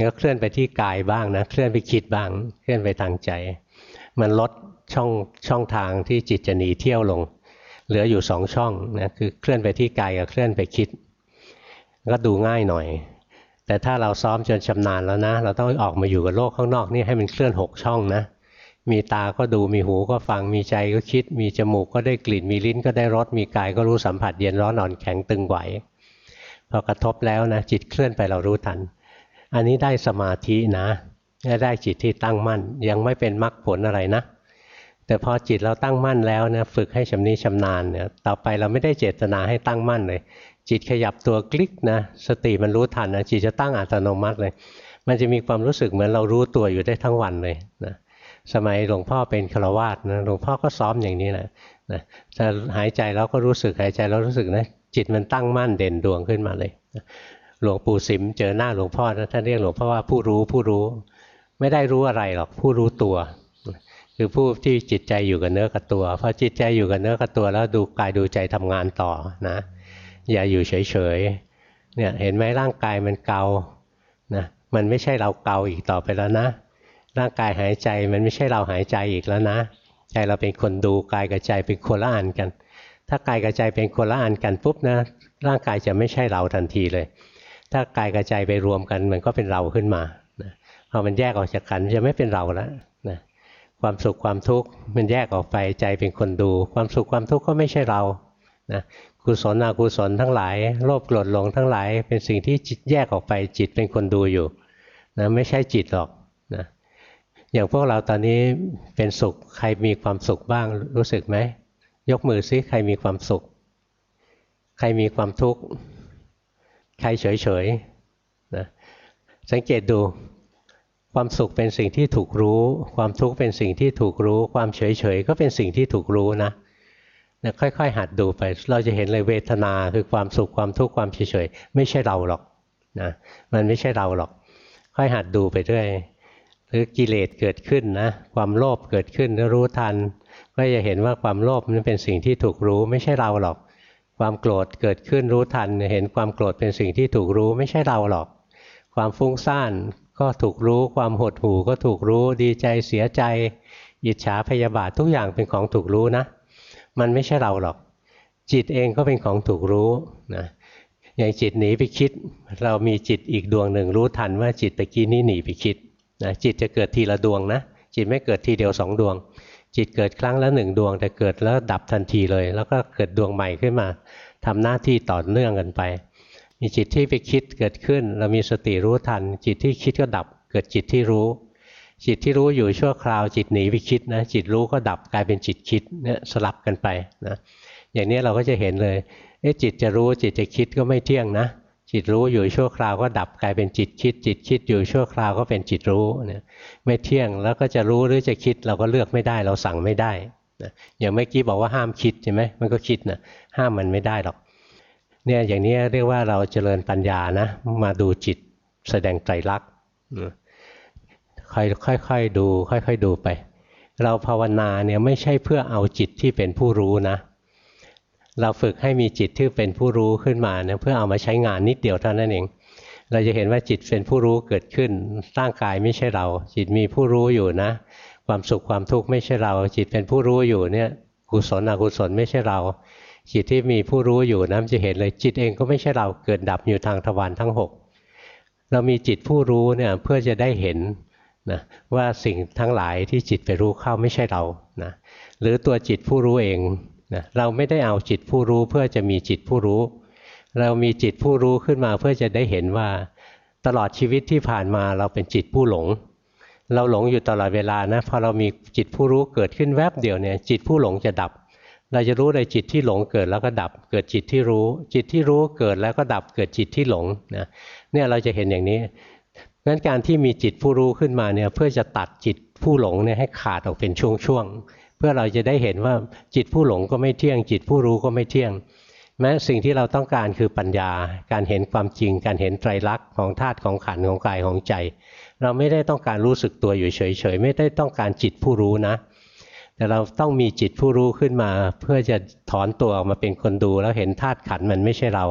ก็เคลื่อนไปที่กายบ้างนะเคลื่อนไปคิดบ้าง เคลื่อนไปทางใจ มันลดช่องช่องทางที่จิตจะหนีเที่ยวลง เหลืออยู่สองช่องนะคือเคลื่อนไปที่กายกับเคลื่อนไปคิด ก็ดูง่ายหน่อย แต่ถ้าเราซ้อมจนชำนาญแล้วนะ เราต้องออกมาอยู่กับโลกข้างนอกนี่ให้มันเคลื่อนหกช่องนะ มีตาก็ดูมีหูก็ฟังมีใจก็คิด มีจมูกก็ได้กลิ่นมีลิ้นก็ได้รสมีกายก็รู้สัมผัสเย็นร้อนอ่อนแข็งตึงไหวพอกระทบแล้วนะจิตเคลื่อนไปเรารู้ทัน อันนี้ได้สมาธินะได้จิตที่ตั้งมั่น ยังไม่เป็นมรรคผลอะไรนะ แต่พอจิตเราตั้งมั่นแล้วนะฝึกให้ชำนิชำนาญเนี่ยต่อไปเราไม่ได้เจตนาให้ตั้งมั่นเลย จิตขยับตัวคลิกนะสติมันรู้ทันนะจิตจะตั้งอัตโนมัติเลย มันจะมีความรู้สึกเหมือนเรารู้ตัวอยู่ได้ทั้งวันเลยนะสมัยหลวงพ่อเป็นฆราวาสนะหลวงพ่อก็ซ้อมอย่างนี้แหละนะจะหายใจแล้วก็รู้สึกหายใจแล้วรู้สึกนะจิตมันตั้งมั่นเด่นดวงขึ้นมาเลยหลวงปู่สิมเจอหน้าหลวงพ่อนะท่านเรียกหลวงพ่อว่าผู้รู้ผู้รู้ ไม่ได้รู้อะไรหรอกผู้รู้ตัว คือผู้ที่จิตใจอยู่กับเนื้อกับตัวพอจิตใจอยู่กับเนื้อกับตัวแล้วดูกายดูใจทำงานต่อนะ อย่าอยู่เฉยๆเนี่ยเห็นไหมร่างกายมันเกานะมันไม่ใช่เราเกาอีกต่อไปแล้วนะ ร่างกายหายใจมันไม่ใช่เราหายใจอีกแล้วนะ ใจเราเป็นคนดูกายกับใจเป็นคนละอันกัน ถ้ากายกับใจเป็นคนละอันกันปุ๊บนะร่างกายจะไม่ใช่เราทันทีเลย ถ้ากายกับใจไปรวมกันมันก็เป็นเราขึ้นมาพอมันแยกออกจากกันจะไม่เป็นเราแล้วนะความสุขความทุกข์มันแยกออกไปใจเป็นคนดู ความสุขความทุกข์ก็ไม่ใช่เรานะ กุศลอกุศลทั้งหลายโลภโกรธหลงทั้งหลาย เป็นสิ่งที่จิตแยกออกไปจิตเป็นคนดูอยู่นะไม่ใช่จิตหรอกนะอย่างพวกเราตอนนี้เป็นสุขใครมีความสุขบ้างรู้สึกไหมยกมือซิใครมีความสุข ใครมีความทุกข์ใครเฉยเฉยนะสังเกตดูความสุขเป็นสิ่งที่ถูกรู้ ความทุกข์เป็นสิ่งที่ถูกรู้ ความเฉยเฉยก็เป็นสิ่งที่ถูกรู้นะ นะค่อย ๆ หัดดูไป เราจะเห็นเลยเวทนาคือความสุขความทุกข์ความเฉยเฉยไม่ใช่เราหรอกนะมันไม่ใช่เราหรอก ค่อยหัดดูไปเรื่อยหรือกิเลสเกิดขึ้นนะความโลภเกิดขึ้นแล้วรู้ทัน ก็จะเห็นว่าความโลภนั้นเป็นสิ่งที่ถูกรู้ไม่ใช่เราหรอก ความโกรธเกิดขึ้นรู้ทัน เห็นความโกรธเป็นสิ่งที่ถูกรู้ไม่ใช่เราหรอก ความฟุ้งซ่านก็ถูกรู้ ความหดหู่ก็ถูกรู้ดีใจเสียใจอิจฉาพยาบาททุกอย่างเป็นของถูกรู้นะ มันไม่ใช่เราหรอก จิตเองก็เป็นของถูกรู้นะอย่างจิตหนีไปคิด เรามีจิตอีกดวงหนึ่งรู้ทันว่าจิตตะกี้นี้หนีไปคิดนะจิตจะเกิดทีละดวงนะ จิตไม่เกิดทีเดียวสองดวง จิตเกิดครั้งละหนึ่งดวง แต่เกิดแล้วดับทันทีเลย แล้วก็เกิดดวงใหม่ขึ้นมาทำหน้าที่ต่อเนื่องกันไป มีจิตที่ไปคิดเกิดขึ้น เรามีสติรู้ทัน จิตที่คิดก็ดับ เกิดจิตที่รู้ จิตที่รู้อยู่ชั่วคราวจิตหนีไปคิดนะจิตรู้ก็ดับกลายเป็นจิตคิดเนี่ยสลับกันไปนะอย่างนี้เราก็จะเห็นเลยเอ๊ะจิตจะรู้จิตจะคิดก็ไม่เที่ยงนะจิตรู้อยู่ชั่วคราวก็ดับกลายเป็นจิตคิด จิตคิดอยู่ชั่วคราวก็เป็นจิตรู้เนี่ยไม่เที่ยงแล้วก็จะรู้หรือจะคิดเราก็เลือกไม่ได้เราสั่งไม่ได้นะอย่างเมื่อกี้บอกว่าห้ามคิดใช่ไหมมันก็คิดนะห้ามมันไม่ได้หรอกเนี่ยอย่างนี้เรียกว่าเราเจริญปัญญานะมาดูจิตแสดงใจรัก ค่อยค่อยๆดู ค่อยๆดูไป เราภาวนาเนี่ยไม่ใช่เพื่อเอาจิตที่เป็นผู้รู้นะ เราฝึกให้มีจิตที่เป็นผู้รู้ขึ้นมาเนี่ยเพื่อเอามาใช้งานนิดเดียวเท่านั้นเองเราจะเห็นว่าจิตเป็นผู้รู้เกิดขึ้นร่างกายไม่ใช่เรา จิตมีผู้รู้อยู่นะ ความสุขความทุกข์ไม่ใช่เรา จิตเป็นผู้รู้อยู่เนี่ยกุศลอกุศลไม่ใช่เรา จิตที่มีผู้รู้อยู่นะจะเห็นเลยจิตเองก็ไม่ใช่เราเกิดดับอยู่ทางทวารทั้ง 6 เรามีจิตผู้รู้เนี่ยเพื่อจะได้เห็น นะว่าสิ่งทั้งหลายที่จิตไปรู้เข้าไม่ใช่เรานะหรือตัวจิตผู้รู้เองนะเราไม่ได้เอาจิตผู้รู้เพื่อจะมีจิตผู้รู้ เรามีจิตผู้รู้ขึ้นมาเพื่อจะได้เห็นว่า ตลอดชีวิตที่ผ่านมาเราเป็นจิตผู้หลง เราหลงอยู่ตลอดเวลานะพอเรามีจิตผู้รู้เกิดขึ้นแวบเดียวเนี่ยจิตผู้หลงจะดับ เราจะรู้เลยจิตที่หลงเกิดแล้วก็ดับ เกิดจิตที่รู้ จิตที่รู้เกิดแล้วก็ดับ เกิดจิตที่หลงนะเนี่ยเราจะเห็นอย่างนี้ งั้นการที่มีจิตผู้รู้ขึ้นมาเนี่ยเพื่อจะตัดจิตผู้หลงเนี่ยให้ขาดออกเป็นช่วงๆ เพื่อเราจะได้เห็นว่าจิตผู้หลงก็ไม่เที่ยง จิตผู้รู้ก็ไม่เที่ยง แม้สิ่งที่เราต้องการคือปัญญา การเห็นความจริง การเห็นไตรลักษณ์ของธาตุของขันธ์ของกายของใจ เราไม่ได้ต้องการรู้สึกตัวอยู่เฉยๆ ไม่ได้ต้องการจิตผู้รู้นะ แต่เราต้องมีจิตผู้รู้ขึ้นมา เพื่อจะถอนตัวออกมาเป็นคนดู แล้วเห็นธาตุขันธ์มันไม่ใช่เรา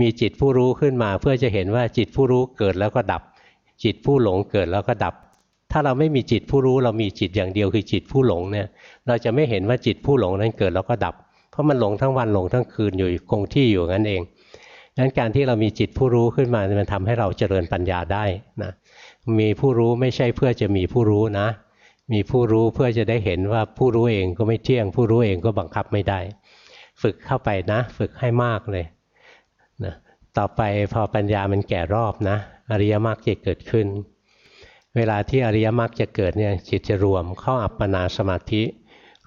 มีจิตผู้รู้ขึ้นมา เพื่อจะเห็นว่าจิตผู้รู้เกิดแล้วก็ดับ จิตผู้หลงเกิดแล้วก็ดับ ถ้าเราไม่มีจิตผู้รู้เรามีจิตอย่างเดียวคือจิตผู้หลงเนี่ย เราจะไม่เห็นว่าจิตผู้หลงนั้นเกิดแล้วก็ดับ เพราะมันหลงทั้งวันหลงทั้งคืนอยู่คงที่อยู่งั้นเองนั้นการที่เรามีจิตผู้รู้ขึ้นมามันทำให้เราเจริญปัญญาได้นะมีผู้รู้ไม่ใช่เพื่อจะมีผู้รู้นะ มีผู้รู้เพื่อจะได้เห็นว่าผู้รู้เองก็ไม่เที่ยง ผู้รู้เองก็บังคับไม่ได้ ฝึกเข้าไปนะ ฝึกให้มากเลยนะต่อไปพอปัญญามันแก่รอบนะ อริยมรรคจะเกิดขึ้น เวลาที่อริยมรรคจะเกิดเนี่ยจิตจะรวมเข้าอัปปนาสมาธิ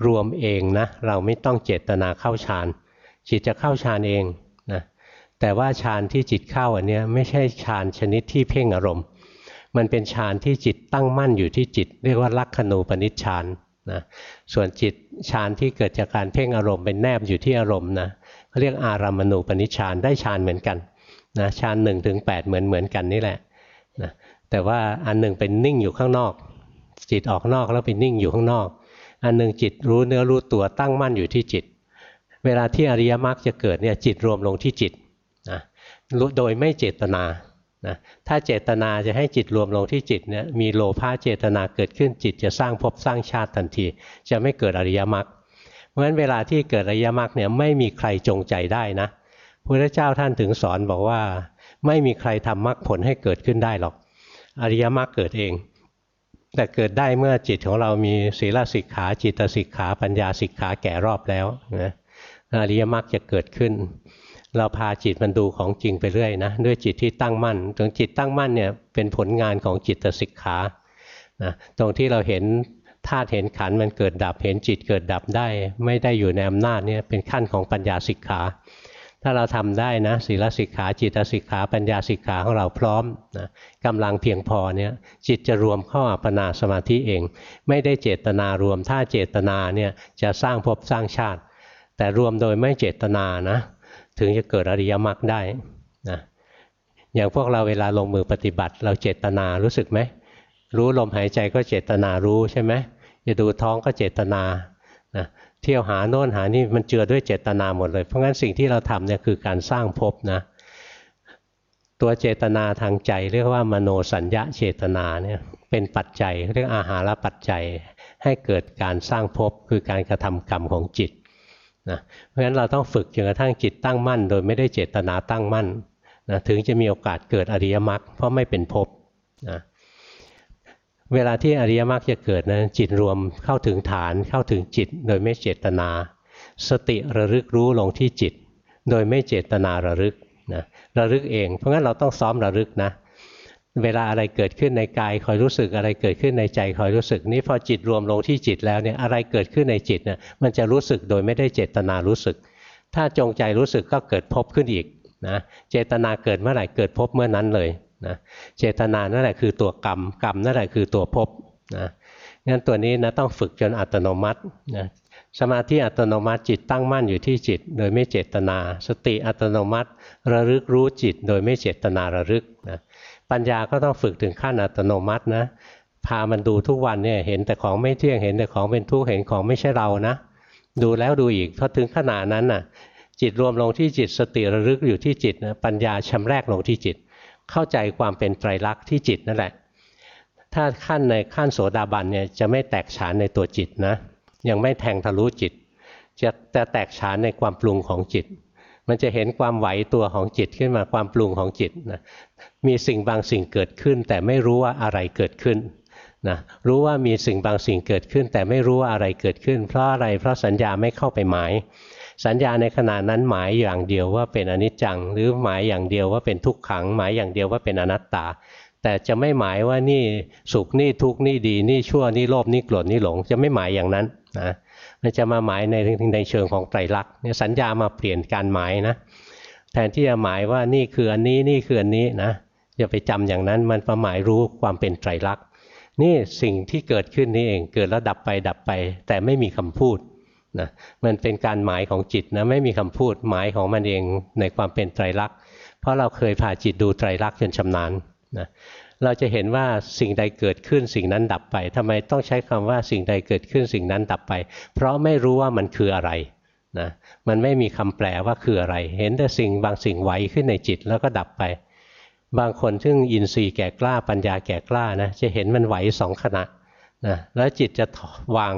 รวมเองนะเราไม่ต้องเจตนาเข้าฌานจิตจะเข้าฌานเองนะแต่ว่าฌานที่จิตเข้าอันนี้ไม่ใช่ฌานชนิดที่เพ่งอารมณ์ มันเป็นฌานที่จิตตั้งมั่นอยู่ที่จิต เรียกว่าลักขณูปนิชฌานนะส่วนจิตฌานที่เกิดจากการเพ่งอารมณ์เป็นแนบอยู่ที่อารมณ์นะเขาเรียกอารามณูปนิชฌานได้ฌานเหมือนกัน นะฌานหนึ่งถึงแปดเหมือนเหมือนกันนี่แหละนะแต่ว่าอันหนึ่งเป็นนิ่งอยู่ข้างนอก จิตออกนอกแล้วไปนิ่งอยู่ข้างนอก อันหนึ่งจิตรู้เนื้อรู้ตัวตั้งมั่นอยู่ที่จิต เวลาที่อริยมรรคจะเกิดเนี่ยจิตรวมลงที่จิตนะโดยไม่เจตนานะถ้าเจตนาจะให้จิตรวมลงที่จิตเนี่ยมีโลภะเจตนาเกิดขึ้นจิตจะสร้างภพสร้างชาติทันที จะไม่เกิดอริยมรรคเพราะฉะนั้นเวลาที่เกิดอริยมรรคเนี่ยไม่มีใครจงใจได้นะ พระเจ้าท่านถึงสอนบอกว่า ไม่มีใครทำมรรคผลให้เกิดขึ้นได้หรอก อริยมรรคเกิดเอง แต่เกิดได้เมื่อจิตของเรามีศีลสิกขาจิตสิกขาปัญญาสิกขาแก่รอบแล้วนะอริยมรรคจะเกิดขึ้น เราพาจิตมันดูของจริงไปเรื่อยนะด้วยจิตที่ตั้งมั่นตรงจิตตั้งมั่นเนี่ยเป็นผลงานของจิตสิกขานะตรงที่เราเห็นธาตุเห็นขันมันเกิดดับเห็นจิตเกิดดับได้ ไม่ได้อยู่ในอำนาจเนี่ยเป็นขั้นของปัญญาสิกขา ถ้าเราทำได้นะศีลสิกขาจิตสิกขาปัญญาสิกขาของเราพร้อมนะกำลังเพียงพอเนี่ยจิตจะรวมเข้าอัปปนาสมาธิเอง ไม่ได้เจตนารวม ถ้าเจตนาเนี่ยจะสร้างภพสร้างชาติ แต่รวมโดยไม่เจตนานะถึงจะเกิดอริยมรรคได้นะอย่างพวกเราเวลาลงมือปฏิบัติ เราเจตนารู้สึกไหมรู้ลมหายใจก็เจตนารู้ใช่ไหมจะดูท้องก็เจตนานะ เที่ยวหาโน่นหานี่มันเจือด้วยเจตนาหมดเลย เพราะงั้นสิ่งที่เราทำเนี่ยคือการสร้างภพนะ ตัวเจตนาทางใจเรียกว่ามโนสัญญาเจตนาเนี่ยเป็นปัจจัยเรียกอาหารปัจจัยให้เกิดการสร้างภพคือการกระทำกรรมของจิตนะเพราะฉะนั้นเราต้องฝึกจนกระทั่งจิตตั้งมั่น โดยไม่ได้เจตนาตั้งมั่นนะถึงจะมีโอกาสเกิดอริยมรรคเพราะไม่เป็นภพนะ เวลาที่อริยมรรคจะเกิดนะจิตรวมเข้าถึงฐานเข้าถึงจิตโดยไม่เจตนา สติระลึกรู้ลงที่จิต โดยไม่เจตนาระลึกนะระลึกเอง เพราะงั้นเราต้องซ้อมระลึกนะเวลาอะไรเกิดขึ้นในกายคอยรู้สึกอะไรเกิดขึ้นในใจคอยรู้สึกนี่พอจิตรวมลงที่จิตแล้วเนี่ยอะไรเกิดขึ้นในจิตเนี่ยมันจะรู้สึกโดยไม่ได้เจตนารู้สึก ถ้าจงใจรู้สึกก็เกิดพบขึ้นอีกนะเจตนาเกิดเมื่อไหร่เกิดพบเมื่อนั้นเลย นะเจตนานั่นแหละคือตัวกรรม กรรมนั่นแหละคือตัวภพนะงั้นตัวนี้นะต้องฝึกจนอัตโนมัตินะสมาธิอัตโนมัติจิตตั้งมั่นอยู่ที่จิต โดยไม่เจตนา สติอัตโนมัติ ระลึกรู้จิต โดยไม่เจตนาระลึกนะปัญญาก็ต้องฝึกถึงขั้นอัตโนมัตินะพามันดูทุกวันเนี่ยเห็นแต่ของไม่เที่ยงเห็นแต่ของเป็นทุกข์เห็นของไม่ใช่เรานะดูแล้วดูอีกพอถึงขนาดนั้นน่ะจิตรวมลงที่จิตสติระลึกอยู่ที่จิตนะปัญญาชำแรกลงที่จิต เข้าใจความเป็นไตรลักษณ์ที่จิตนั่นแหละ ถ้าขั้นในขั้นโสดาบันเนี่ยจะไม่แตกฉานในตัวจิตนะ ยังไม่แทงทะลุจิต จะจะแตกฉานในความปรุงของจิต มันจะเห็นความไหวตัวของจิตขึ้นมาความปรุงของจิตนะ มีสิ่งบางสิ่งเกิดขึ้น แต่ไม่รู้ว่าอะไรเกิดขึ้นนะรู้ว่ามีสิ่งบางสิ่งเกิดขึ้น แต่ไม่รู้ว่าอะไรเกิดขึ้น เพราะอะไรเพราะสัญญาไม่เข้าไปหมาย สัญญาในขณะนั้นหมายอย่างเดียวว่าเป็นอนิจจัง หรือหมายอย่างเดียวว่าเป็นทุกขัง หมายอย่างเดียวว่าเป็นอนัตตา แต่จะไม่หมายว่านี่สุขนี่ทุกข์นี่ดีนี่ชั่วนี่โลภนี่โกรธนี่หลง จะไม่หมายอย่างนั้นนะมันจะมาหมายในในเชิงของไตรลักษณ์เนี่ยสัญญามาเปลี่ยนการหมายนะแทนที่จะหมายว่านี่คืออันนี้นี่คืออันนี้นะอย่าไปจำอย่างนั้นมันประหมายรู้ความเป็นไตรลักษณ์นี่สิ่งที่เกิดขึ้นนี่เองเกิดแล้วดับไปดับไป แต่ไม่มีคำพูด นะมันเป็นการหมายของจิตนะไม่มีคำพูดหมายของมันเองในความเป็นไตรลักษณ์ เพราะเราเคยพาจิตดูไตรลักษณ์จนชำนาญนะเราจะเห็นว่าสิ่งใดเกิดขึ้นสิ่งนั้นดับไปทำไมต้องใช้คำว่าสิ่งใดเกิดขึ้นสิ่งนั้นดับไป เพราะไม่รู้ว่ามันคืออะไรนะมันไม่มีคำแปลว่าคืออะไร เห็นแต่สิ่งบางสิ่งไหวขึ้นในจิตแล้วก็ดับไป บางคนซึ่งอินทรีย์แก่กล้าปัญญาแก่กล้านะจะเห็นมันไหวสองขณะนะแล้วจิตจะวาง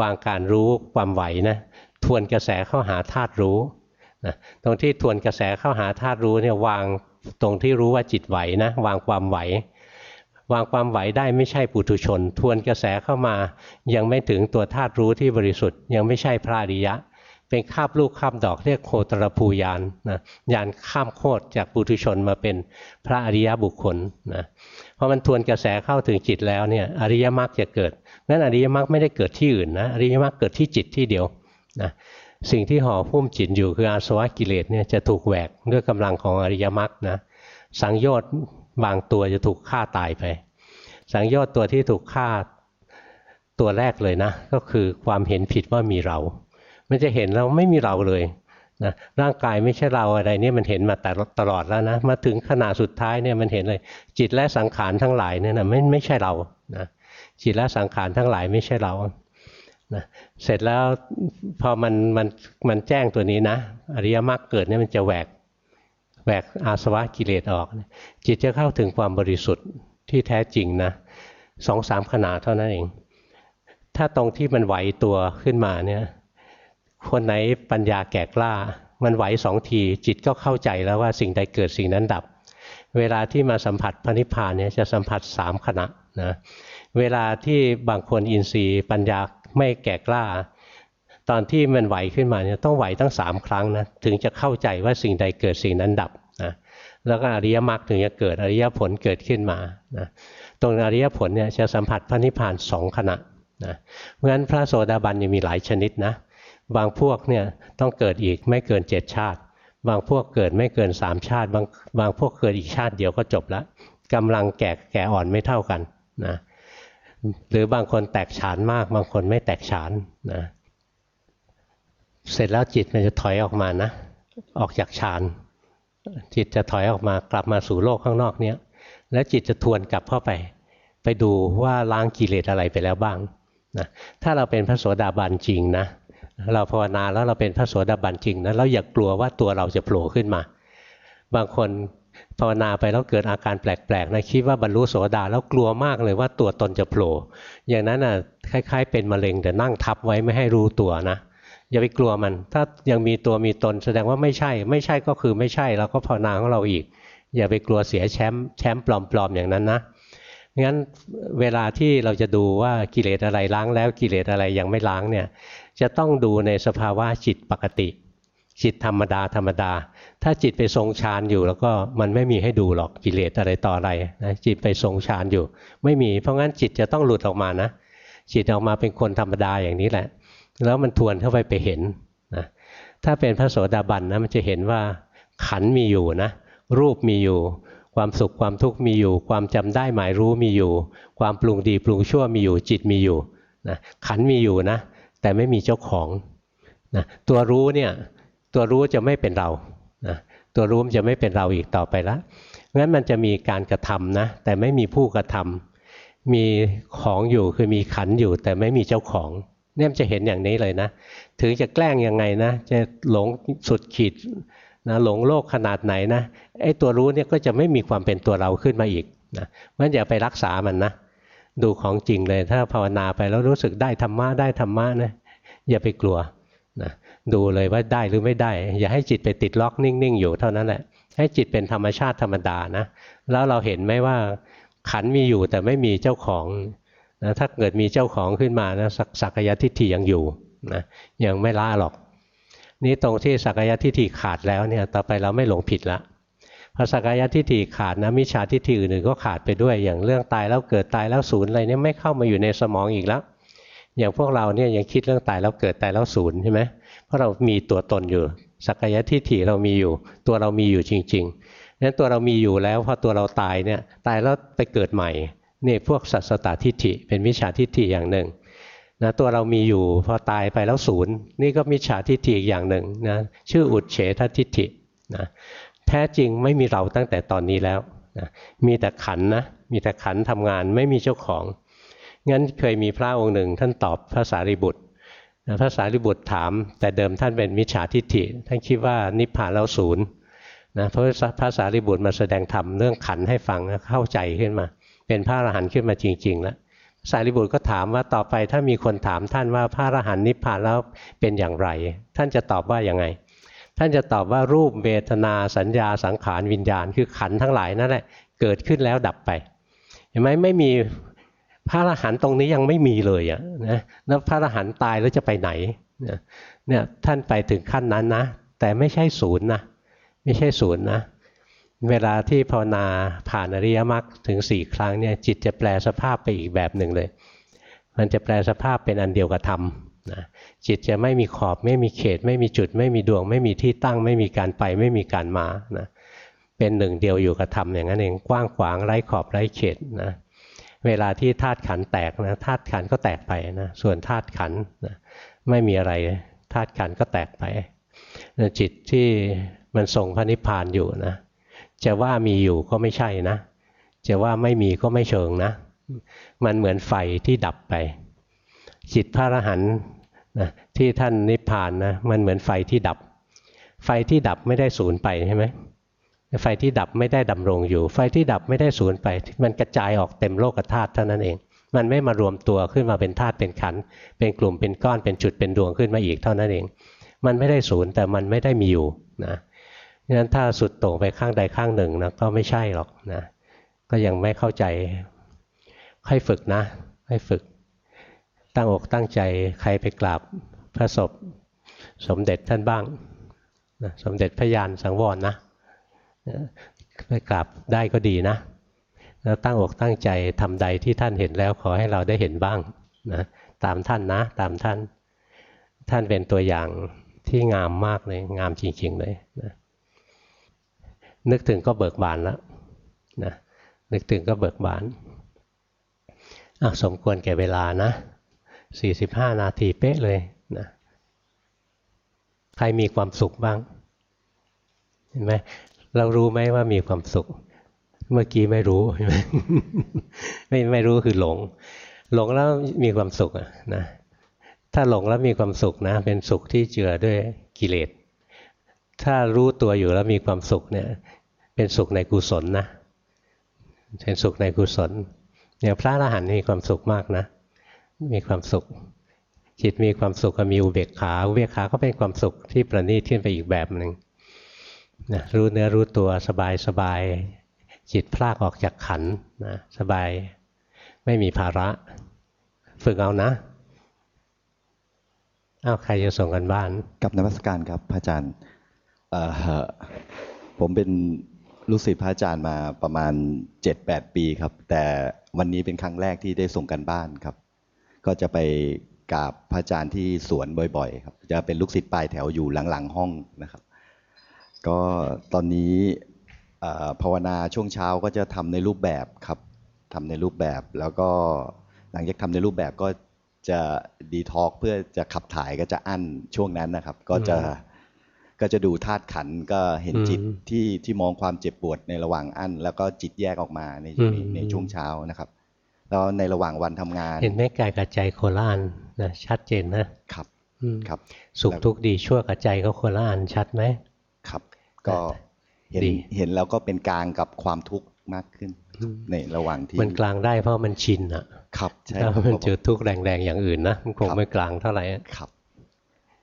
วางการรู้ความไหวนะทวนกระแสเข้าหาธาตุรู้นะตรงที่ทวนกระแสเข้าหาธาตุรู้เนี่ยวางตรงที่รู้ว่าจิตไหวนะวางความไหว วางความไหวได้ไม่ใช่ปุถุชน ทวนกระแสเข้ามา ยังไม่ถึงตัวธาตุรู้ที่บริสุทธิ์ ยังไม่ใช่พระอริยะ เป็นคาบลูกคาบดอกเรียกโคตรภูยานนะยานข้ามโคตรจากปุถุชนมาเป็นพระอริยบุคคลนะพราะมันทวนกระแสเข้าถึงจิตแล้วเนี่ยอริยมรรคจะเกิด นั้นอริยมรรคไม่ได้เกิดที่อื่นนะอริยมรรคเกิดที่จิตที่เดียวนะสิ่งที่ห่อพุ่มจิตอยู่คืออาสวะกิเลสเนี่ยจะถูกแหวกด้วยกำลังของอริยมรรคนะสังโยชน์บางตัวจะถูกฆ่าตายไป สังโยชน์ตัวที่ถูกฆ่าตัวแรกเลยนะ ก็คือความเห็นผิดว่ามีเรา มันจะเห็นเราไม่มีเราเลยนะร่างกายไม่ใช่เราอะไรนี่มันเห็นมาแต่ตลอดแล้วนะมาถึงขนาดสุดท้ายเนี่ยมันเห็นเลย จิตและสังขารทั้งหลายเนี่ยนะไม่ไม่ใช่เรานะ จิตและสังขารทั้งหลายไม่ใช่เรานะเสร็จแล้วพอมันมันมันแจ้งตัวนี้นะ อริยมรรคเกิดเนี่ยมันจะแหวกแหวกอาสวะกิเลสออก จิตจะเข้าถึงความบริสุทธิ์ที่แท้จริงนะสองสามขนาดเท่านั้นเอง ถ้าตรงที่มันไหวตัวขึ้นมาเนี่ย คนไหนปัญญาแก่กล้า มันไหวสองที จิตก็เข้าใจแล้วว่าสิ่งใดเกิดสิ่งนั้นดับ เวลาที่มาสัมผัสพระนิพพานเนี่ยจะสัมผัสสามขณะนะ เวลาที่บางคนอินทรีย์ปัญญาไม่แก่กล้า ตอนที่มันไหวขึ้นมาเนี่ยต้องไหวตั้งสามครั้งนะถึงจะเข้าใจว่าสิ่งใดเกิดสิ่งนั้นดับนะแล้วก็อริยมรรคถึงจะเกิดอริยผลเกิดขึ้นมานะตรงอริยผลเนี่ยจะสัมผัสพระนิพพานสองขณะนะเพราะฉะนั้นพระโสดาบันยังมีหลายชนิดนะบางพวกเนี่ยต้องเกิดอีกไม่เกินเจ็ดชาติ บางพวกเกิดไม่เกินสามชาติ บางบางพวกเกิดอีกชาติเดียวก็จบละกำลังแก่แก่อ่อนไม่เท่ากันนะ หรือบางคนแตกฉานมาก บางคนไม่แตกฉานนะ เสร็จแล้วจิตมันจะถอยออกมานะ ออกจากฌาน จิตจะถอยออกมากลับมาสู่โลกข้างนอกเนี้ย แล้วจิตจะทวนกลับเข้าไป ไปดูว่าล้างกิเลสอะไรไปแล้วบ้างนะถ้าเราเป็นพระโสดาบันจริงนะ เราภาวนาแล้วเราเป็นพระโสดาบันจริงนะเราอย่ากกลัวว่าตัวเราจะโผล่ขึ้นมา บางคน ภาวนาไปแล้วเกิดอาการแปลกๆนะคิดว่าบรรลุโสดาแล้วกลัวมากเลยว่าตัวตนจะโผล่อย่างนั้นอะคล้าย ๆ เป็นมะเร็งแต่นั่งทับไว้ไม่ให้รู้ตัวนะอย่าไปกลัวมัน ถ้ายังมีตัวมีตนแสดงว่าไม่ใช่ ไม่ใช่ก็คือไม่ใช่เราก็ภาวนาของเราอีก อย่าไปกลัวเสียแชมป์แชมป์ปลอมๆอย่างนั้นนะงั้นเวลาที่เราจะดูว่ากิเลสอะไรล้างแล้วกิเลสอะไรยังไม่ล้างเนี่ยจะต้องดูในสภาวะจิตปกติ จิตธรรมดาธรรมดา ถ้าจิตไปทรงฌานอยู่แล้วก็มันไม่มีให้ดูหรอกกิเลสอะไรต่ออะไรนะจิตไปทรงฌานอยู่ ไม่มีเพราะงั้นจิตจะต้องหลุดออกมานะจิตออกมาเป็นคนธรรมดาอย่างนี้แหละ แล้วมันทวนเข้าไปไปเห็นนะถ้าเป็นพระโสดาบันนะมันจะเห็นว่าขันมีอยู่นะรูปมีอยู่ ความสุขความทุกข์มีอยู่ ความจำได้หมายรู้มีอยู่ ความปรุงดีปรุงชั่วมีอยู่ จิตมีอยู่นะขันมีอยู่นะ แต่ไม่มีเจ้าของนะตัวรู้เนี่ยตัวรู้จะไม่เป็นเรา ตัวรู้จะไม่เป็นเราอีกต่อไปแล้วงั้นมันจะมีการกระทำนะ แต่ไม่มีผู้กระทำมีของอยู่คือมีขันอยู่ แต่ไม่มีเจ้าของ เนี่ยจะเห็นอย่างนี้เลยนะ ถึงจะแกล้งยังไงนะ จะหลงสุดขีดนะหลงโลกขนาดไหนนะไอ้ตัวรู้เนี่ยก็จะไม่มีความเป็นตัวเราขึ้นมาอีกนะมันอย่าไปรักษามันนะดูของจริงเลยถ้าภาวนาไปแล้วรู้สึกได้ธรรมะได้ธรรมะนะอย่าไปกลัวนะ ดูเลยว่าได้หรือไม่ได้ อย่าให้จิตไปติดล็อกนิ่ง ๆ อยู่เท่านั้นแหละ ให้จิตเป็นธรรมชาติธรรมดานะ แล้วเราเห็นไหมว่าขันมีอยู่แต่ไม่มีเจ้าของนะถ้าเกิดมีเจ้าของขึ้นมานะสักยทิฏฐิยังอยู่นะยังไม่ละหรอก นี่ตรงที่สักยะทิฏฐิขาดแล้วเนี่ยต่อไปเราไม่หลงผิดละพอสักยะทิฏฐิขาดนะมิจฉาทิฏฐิอื่นๆก็ขาดไปด้วยอย่างเรื่องตายแล้วเกิดตายแล้วศูนย์อะไรเนี่ยไม่เข้ามาอยู่ในสมองอีกแล้ว อย่างพวกเราเนี่ยยังคิดเรื่องตายแล้วเกิดตายแล้วศูนย์ใช่ไหม ราะเรามีตัวตนอยู่สักยะทิฏฐิเรามีอยู่ ตัวเรามีอยู่จริงๆนั้นตัวเรามีอยู่แล้วพอตัวเราตายเนี่ยตายแล้วไปเกิดใหม่นี่พวกสัสตตทิฏฐิเป็นมิจฉาทิฏฐิอย่างหนึ่งนะตัวเรามีอยู่พอตายไปแล้วศูนย์นี่ก็มิจฉาทิฏฐิอีกอย่างหนึ่งนะชื่ออุดเฉททิฏฐินะแท้จริงไม่มีเราตั้งแต่ตอนนี้แล้วนะมีแต่ขันนะมีแต่ขันทำงานไม่มีเจ้าของงั้นเคยมีพระองค์หนึ่งท่านตอบพระสารีบุตร พระสารีบุตรถาม แต่เดิมท่านเป็นมิจฉาทิฏฐิ ท่านคิดว่านิพพานแล้วศูนย์นะเพราะพระสารีบุตรมาแสดงธรรมเรื่องขันให้ฟังเข้าใจขึ้นมา เป็นพระอรหันต์ขึ้นมาจริง ๆ แล้วสารีบุตรก็ถามว่าต่อไปถ้ามีคนถามท่านว่าพระอรหันต์นิพพานแล้วเป็นอย่างไร ท่านจะตอบว่าอย่างไง ท่านจะตอบว่ารูปเบทนาสัญญาสังขารวิญญาณ คือขันทั้งหลายนั่นแหละเกิดขึ้นแล้วดับไปเห็นไหมไม่มี พระอรหันต์ตรงนี้ยังไม่มีเลยอะนะแล้วพระอรหันต์ตายแล้วจะไปไหนเนี่ยท่านไปถึงขั้นนั้นนะ แต่ไม่ใช่ศูนย์นะไม่ใช่ศูนย์นะเวลาที่ภาวนาผ่านอริยมรรคถึงสี่ครั้งเนี่ยจิตจะแปลสภาพไปอีกแบบหนึ่งเลย มันจะแปลสภาพเป็นอันเดียวกับธรรมนะจิตจะไม่มีขอบไม่มีเขต ไม่มีจุด ไม่มีดวง ไม่มีที่ตั้ง ไม่มีการไป ไม่มีการมานะเป็นหนึ่งเดียวอยู่กับธรรมอย่างนั้นเองกว้างขวางไร้ขอบไร้เขตนะ เวลาที่ธาตุขันแตกนะธาตุขันก็แตกไปนะส่วนธาตุขันนะไม่มีอะไรธาตุขันก็แตกไปนะจิตที่มันทรงพระนิพพานอยู่นะจะว่ามีอยู่ก็ไม่ใช่นะ จะว่าไม่มีก็ไม่เชิงนะ มันเหมือนไฟที่ดับไป จิตพระอรหันต์นะที่ท่านนิพพานนะมันเหมือนไฟที่ดับ ไฟที่ดับไม่ได้สูญไปใช่ไหม ไฟที่ดับไม่ได้ดำรงอยู่ ไฟที่ดับไม่ได้สูญไป มันกระจายออกเต็มโลกธาตุเท่านั้นเอง มันไม่มารวมตัวขึ้นมาเป็นธาตุเป็นขัน เป็นกลุ่มเป็นก้อนเป็นจุดเป็นดวงขึ้นมาอีกเท่านั้นเอง มันไม่ได้สูญแต่มันไม่ได้มีอยู่นะงั้นถ้าสุดโต่งไปข้างใดข้างหนึ่งนะก็ไม่ใช่หรอกนะ ก็ยังไม่เข้าใจค่อยฝึกนะค่อยฝึก ตั้งอกตั้งใจใครไปกราบพระศพสมเด็จท่านบ้างนะสมเด็จพระยานสังวรนะ ไปกราบได้ก็ดีนะ แล้วตั้งอกตั้งใจทำใดที่ท่านเห็นแล้วขอให้เราได้เห็นบ้างนะตามท่านนะ ตามท่าน ท่านเป็นตัวอย่างที่งามมากเลย งามจริง ๆ เลยนะนึกถึงก็เบิกบานแล้วนะนึกถึงก็เบิกบานอะสมควรแก่เวลานะ45 นาทีเป๊ะเลยนะใครมีความสุขบ้างเห็นไหม เรารู้ไหมว่ามีความสุข เมื่อกี้ไม่รู้ใช่ไหมไม่ไม่รู้คือหลง หลงแล้วมีความสุขนะ ถ้าหลงแล้วมีความสุขนะ เป็นสุขที่เจือด้วยกิเลส ถ้ารู้ตัวอยู่แล้วมีความสุขเนี่ย เป็นสุขในกุศลนะ เป็นสุขในกุศลเนี่ยพระอรหันต์มีความสุขมากนะ มีความสุข จิตมีความสุขก็มีอุเบกขา อุเบกขาก็เป็นความสุขที่ประณีตขึ้นไปอีกแบบหนึ่ง นะรู้เนื้อรู้ตัวสบายสบายจิตพลากออกจากขันนะสบายไม่มีภาระ ฝึกเอานะเอาใครจะส่งกันบ้าน กับนมัสการครับพระอาจารย์ผมเป็นลูกศิษย์พระอาจารย์มาประมาณ 7-8 ปีครับ แต่วันนี้เป็นครั้งแรกที่ได้ส่งกันบ้านครับ ก็จะไปกราบพระอาจารย์ที่สวนบ่อย ๆ ครับ จะเป็นลูกศิษย์ปลายแถวอยู่หลังๆห้องนะครับ ก็ตอนนี้เอ่อภาวนาช่วงเช้าก็จะทำในรูปแบบครับทำในรูปแบบแล้วก็หลังจากทำในรูปแบบก็จะดีท็อกเพื่อจะขับถ่ายก็จะอั้นช่วงนั้นนะครับ ก็จะอืมก็จะดูธาตุขันธ์ก็เห็นอืมจิตที่ที่มองความเจ็บปวดในระหว่างอั้น แล้วก็จิตแยกออกมาในอืมในในช่วงเช้านะครับ แล้วในระหว่างวันทำงาน เห็นไหมกายกับใจโคละอันนะชัดเจนนะครับอืมครับ สุขทุกข์ดีชั่วกับใจก็โคละอันชัดไหม ครับ ก็เห็นดีเห็นแล้วก็เป็นกลางกับความทุกข์มากขึ้นในระหว่างที่มันกลางได้เพราะมันชินอะครับใช่ถ้าครับมันเจอทุกข์แรงๆอย่างอื่นนะมันคงครับไม่กลางเท่าไหร่อะครับ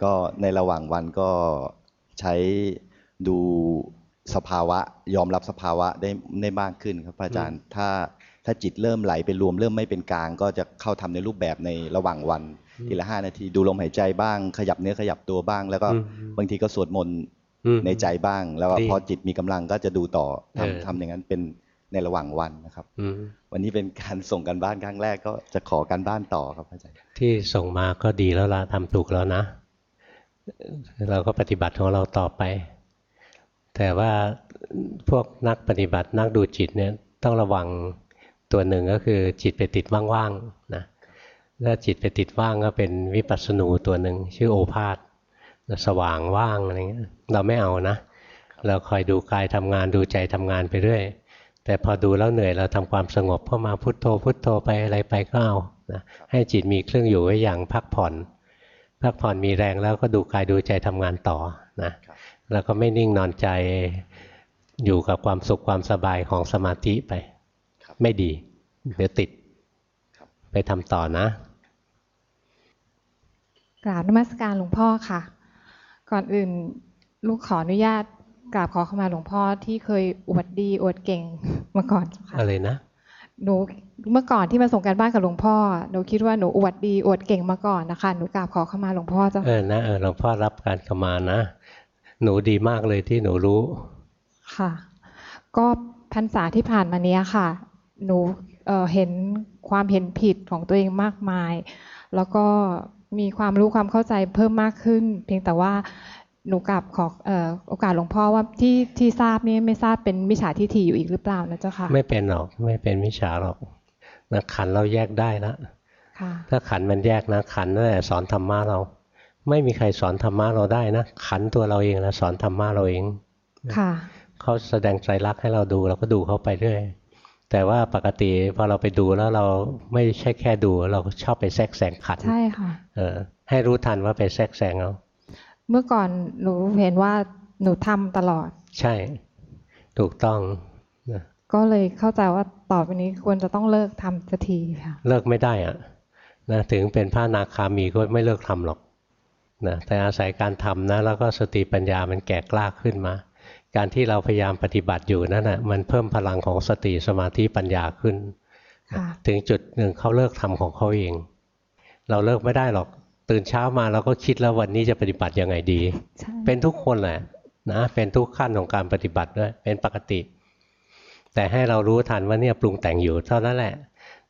ก็ในระหว่างวันก็ใช้ดูสภาวะยอมรับสภาวะได้ได้มากขึ้นครับพระอาจารย์ถ้าถ้าจิตเริ่มไหลไปรวมเริ่มไม่เป็นกลาง ก็จะเข้าทำในรูปแบบในระหว่างวันทีละห้านาทีดูลมหายใจบ้าง ขยับเนื้อขยับตัวบ้าง แล้วก็อืมบางทีก็สวดมนต์อืม ในใจบ้าง แล้วก็ดีพอจิตมีกำลังก็จะดูต่อเออทำทำอย่างนั้นเป็นในระหว่างวันนะครับอืมวันนี้เป็นการส่งกันบ้านครั้งแรกก็จะขอการบ้านต่อครับพระอาจารย์ที่ส่งมาก็ดีแล้วละทำถูกแล้วนะ เราก็ปฏิบัติของเราต่อไป แต่ว่าพวกนักปฏิบัตินักดูจิตเนี่ยต้องระวังตัวหนึ่งก็คือจิตไปติดว่างๆนะถ้าจิตไปติดว่างก็เป็นวิปัสสนูตัวหนึ่งชื่อโอภาษ สว่างว่างอะไรเงี้ยเราไม่เอานะ เราคอยดูกายทำงานดูใจทำงานไปเรื่อยแต่พอดูแล้วเหนื่อยเราทำความสงบเข้ามาพุทโธพุทโธไปอะไรไปก็เอานะให้จิตมีเครื่องอยู่ไว้อย่างพักผ่อน พักผ่อนมีแรงแล้วก็ดูกายดูใจทำงานต่อนะครับแล้วก็ไม่นิ่งนอนใจอยู่กับความสุขความสบายของสมาธิไปครับไม่ดี เดี๋ยวติดครับไปทำต่อนะ กราบนมัสการหลวงพ่อค่ะ ก่อนอื่นลูกขออนุญาตกราบขอเข้ามาหลวงพ่อที่เคยอวดดีอวดเก่งมาก่อนเจ้าค่ะอะไรนะหนูเมื่อก่อนที่มาส่งการบ้านกับหลวงพ่อหนูคิดว่าหนูอวดดีอวดเก่งมาก่อนนะคะหนูกราบขอเข้ามาหลวงพ่อเจ้าเออนะเออหลวงพ่อรับการขมานะ หนูดีมากเลยที่หนูรู้ค่ะ ก็พรรษาที่ผ่านมาเนี้ยค่ะ หนูเอ่อเห็นความเห็นผิดของตัวเองมากมาย แล้วก็ มีความรู้ความเข้าใจเพิ่มมากขึ้น เพียงแต่ว่าหนูกลับขอเอ่อโอกาสหลวงพ่อว่าที่ที่ทราบนี่ไม่ทราบเป็นมิจฉาทิฏฐิอยู่อีกหรือเปล่านะเจ้าค่ะ ไม่เป็นหรอกไม่เป็นมิจฉาหรอกนะขันเราแยกได้แล้วค่ะถ้าขันมันแยกนะขันนั่นแหละสอนธรรมะเรา ไม่มีใครสอนธรรมะเราได้นะขันตัวเราเองนะสอนธรรมะเราเอง ค่ะเขาแสดงไตรลักษณ์ให้เราดูเราก็ดูเขาไปเรื่อย แต่ว่าปกติพอเราไปดูแล้วเราไม่ใช่แค่ดูเราชอบไปแทรกแซงขันใช่ค่ะเออให้รู้ทันว่าไปแทรกแซงเอาเมื่อก่อนหนูเห็นว่าหนูทำตลอด ใช่ ถูกต้องนะก็เลยเข้าใจว่าต่อไปนี้ควรจะต้องเลิกทำสักทีค่ะ เลิกไม่ได้อะนะถึงเป็นพระอนาคามีก็ไม่เลิกทำหรอกนะแต่อาศัยการทำนะแล้วก็สติปัญญามันแก่กล้าขึ้นมา การที่เราพยายามปฏิบัติอยู่นั่นนะมันเพิ่มพลังของสติสมาธิปัญญาขึ้นค่ะถึงจุดหนึ่งเขาเลิกทำของเขาเอง เราเลิกไม่ได้หรอกตื่นเช้ามาเราก็คิดแล้ววันนี้จะปฏิบัติยังไงดีใช่เป็นทุกคนแหละนะเป็นทุกขั้นของการปฏิบัติด้วยเป็นปกติ แต่ให้เรารู้ทันว่าเนี่ยปรุงแต่งอยู่เท่านั้นแหละ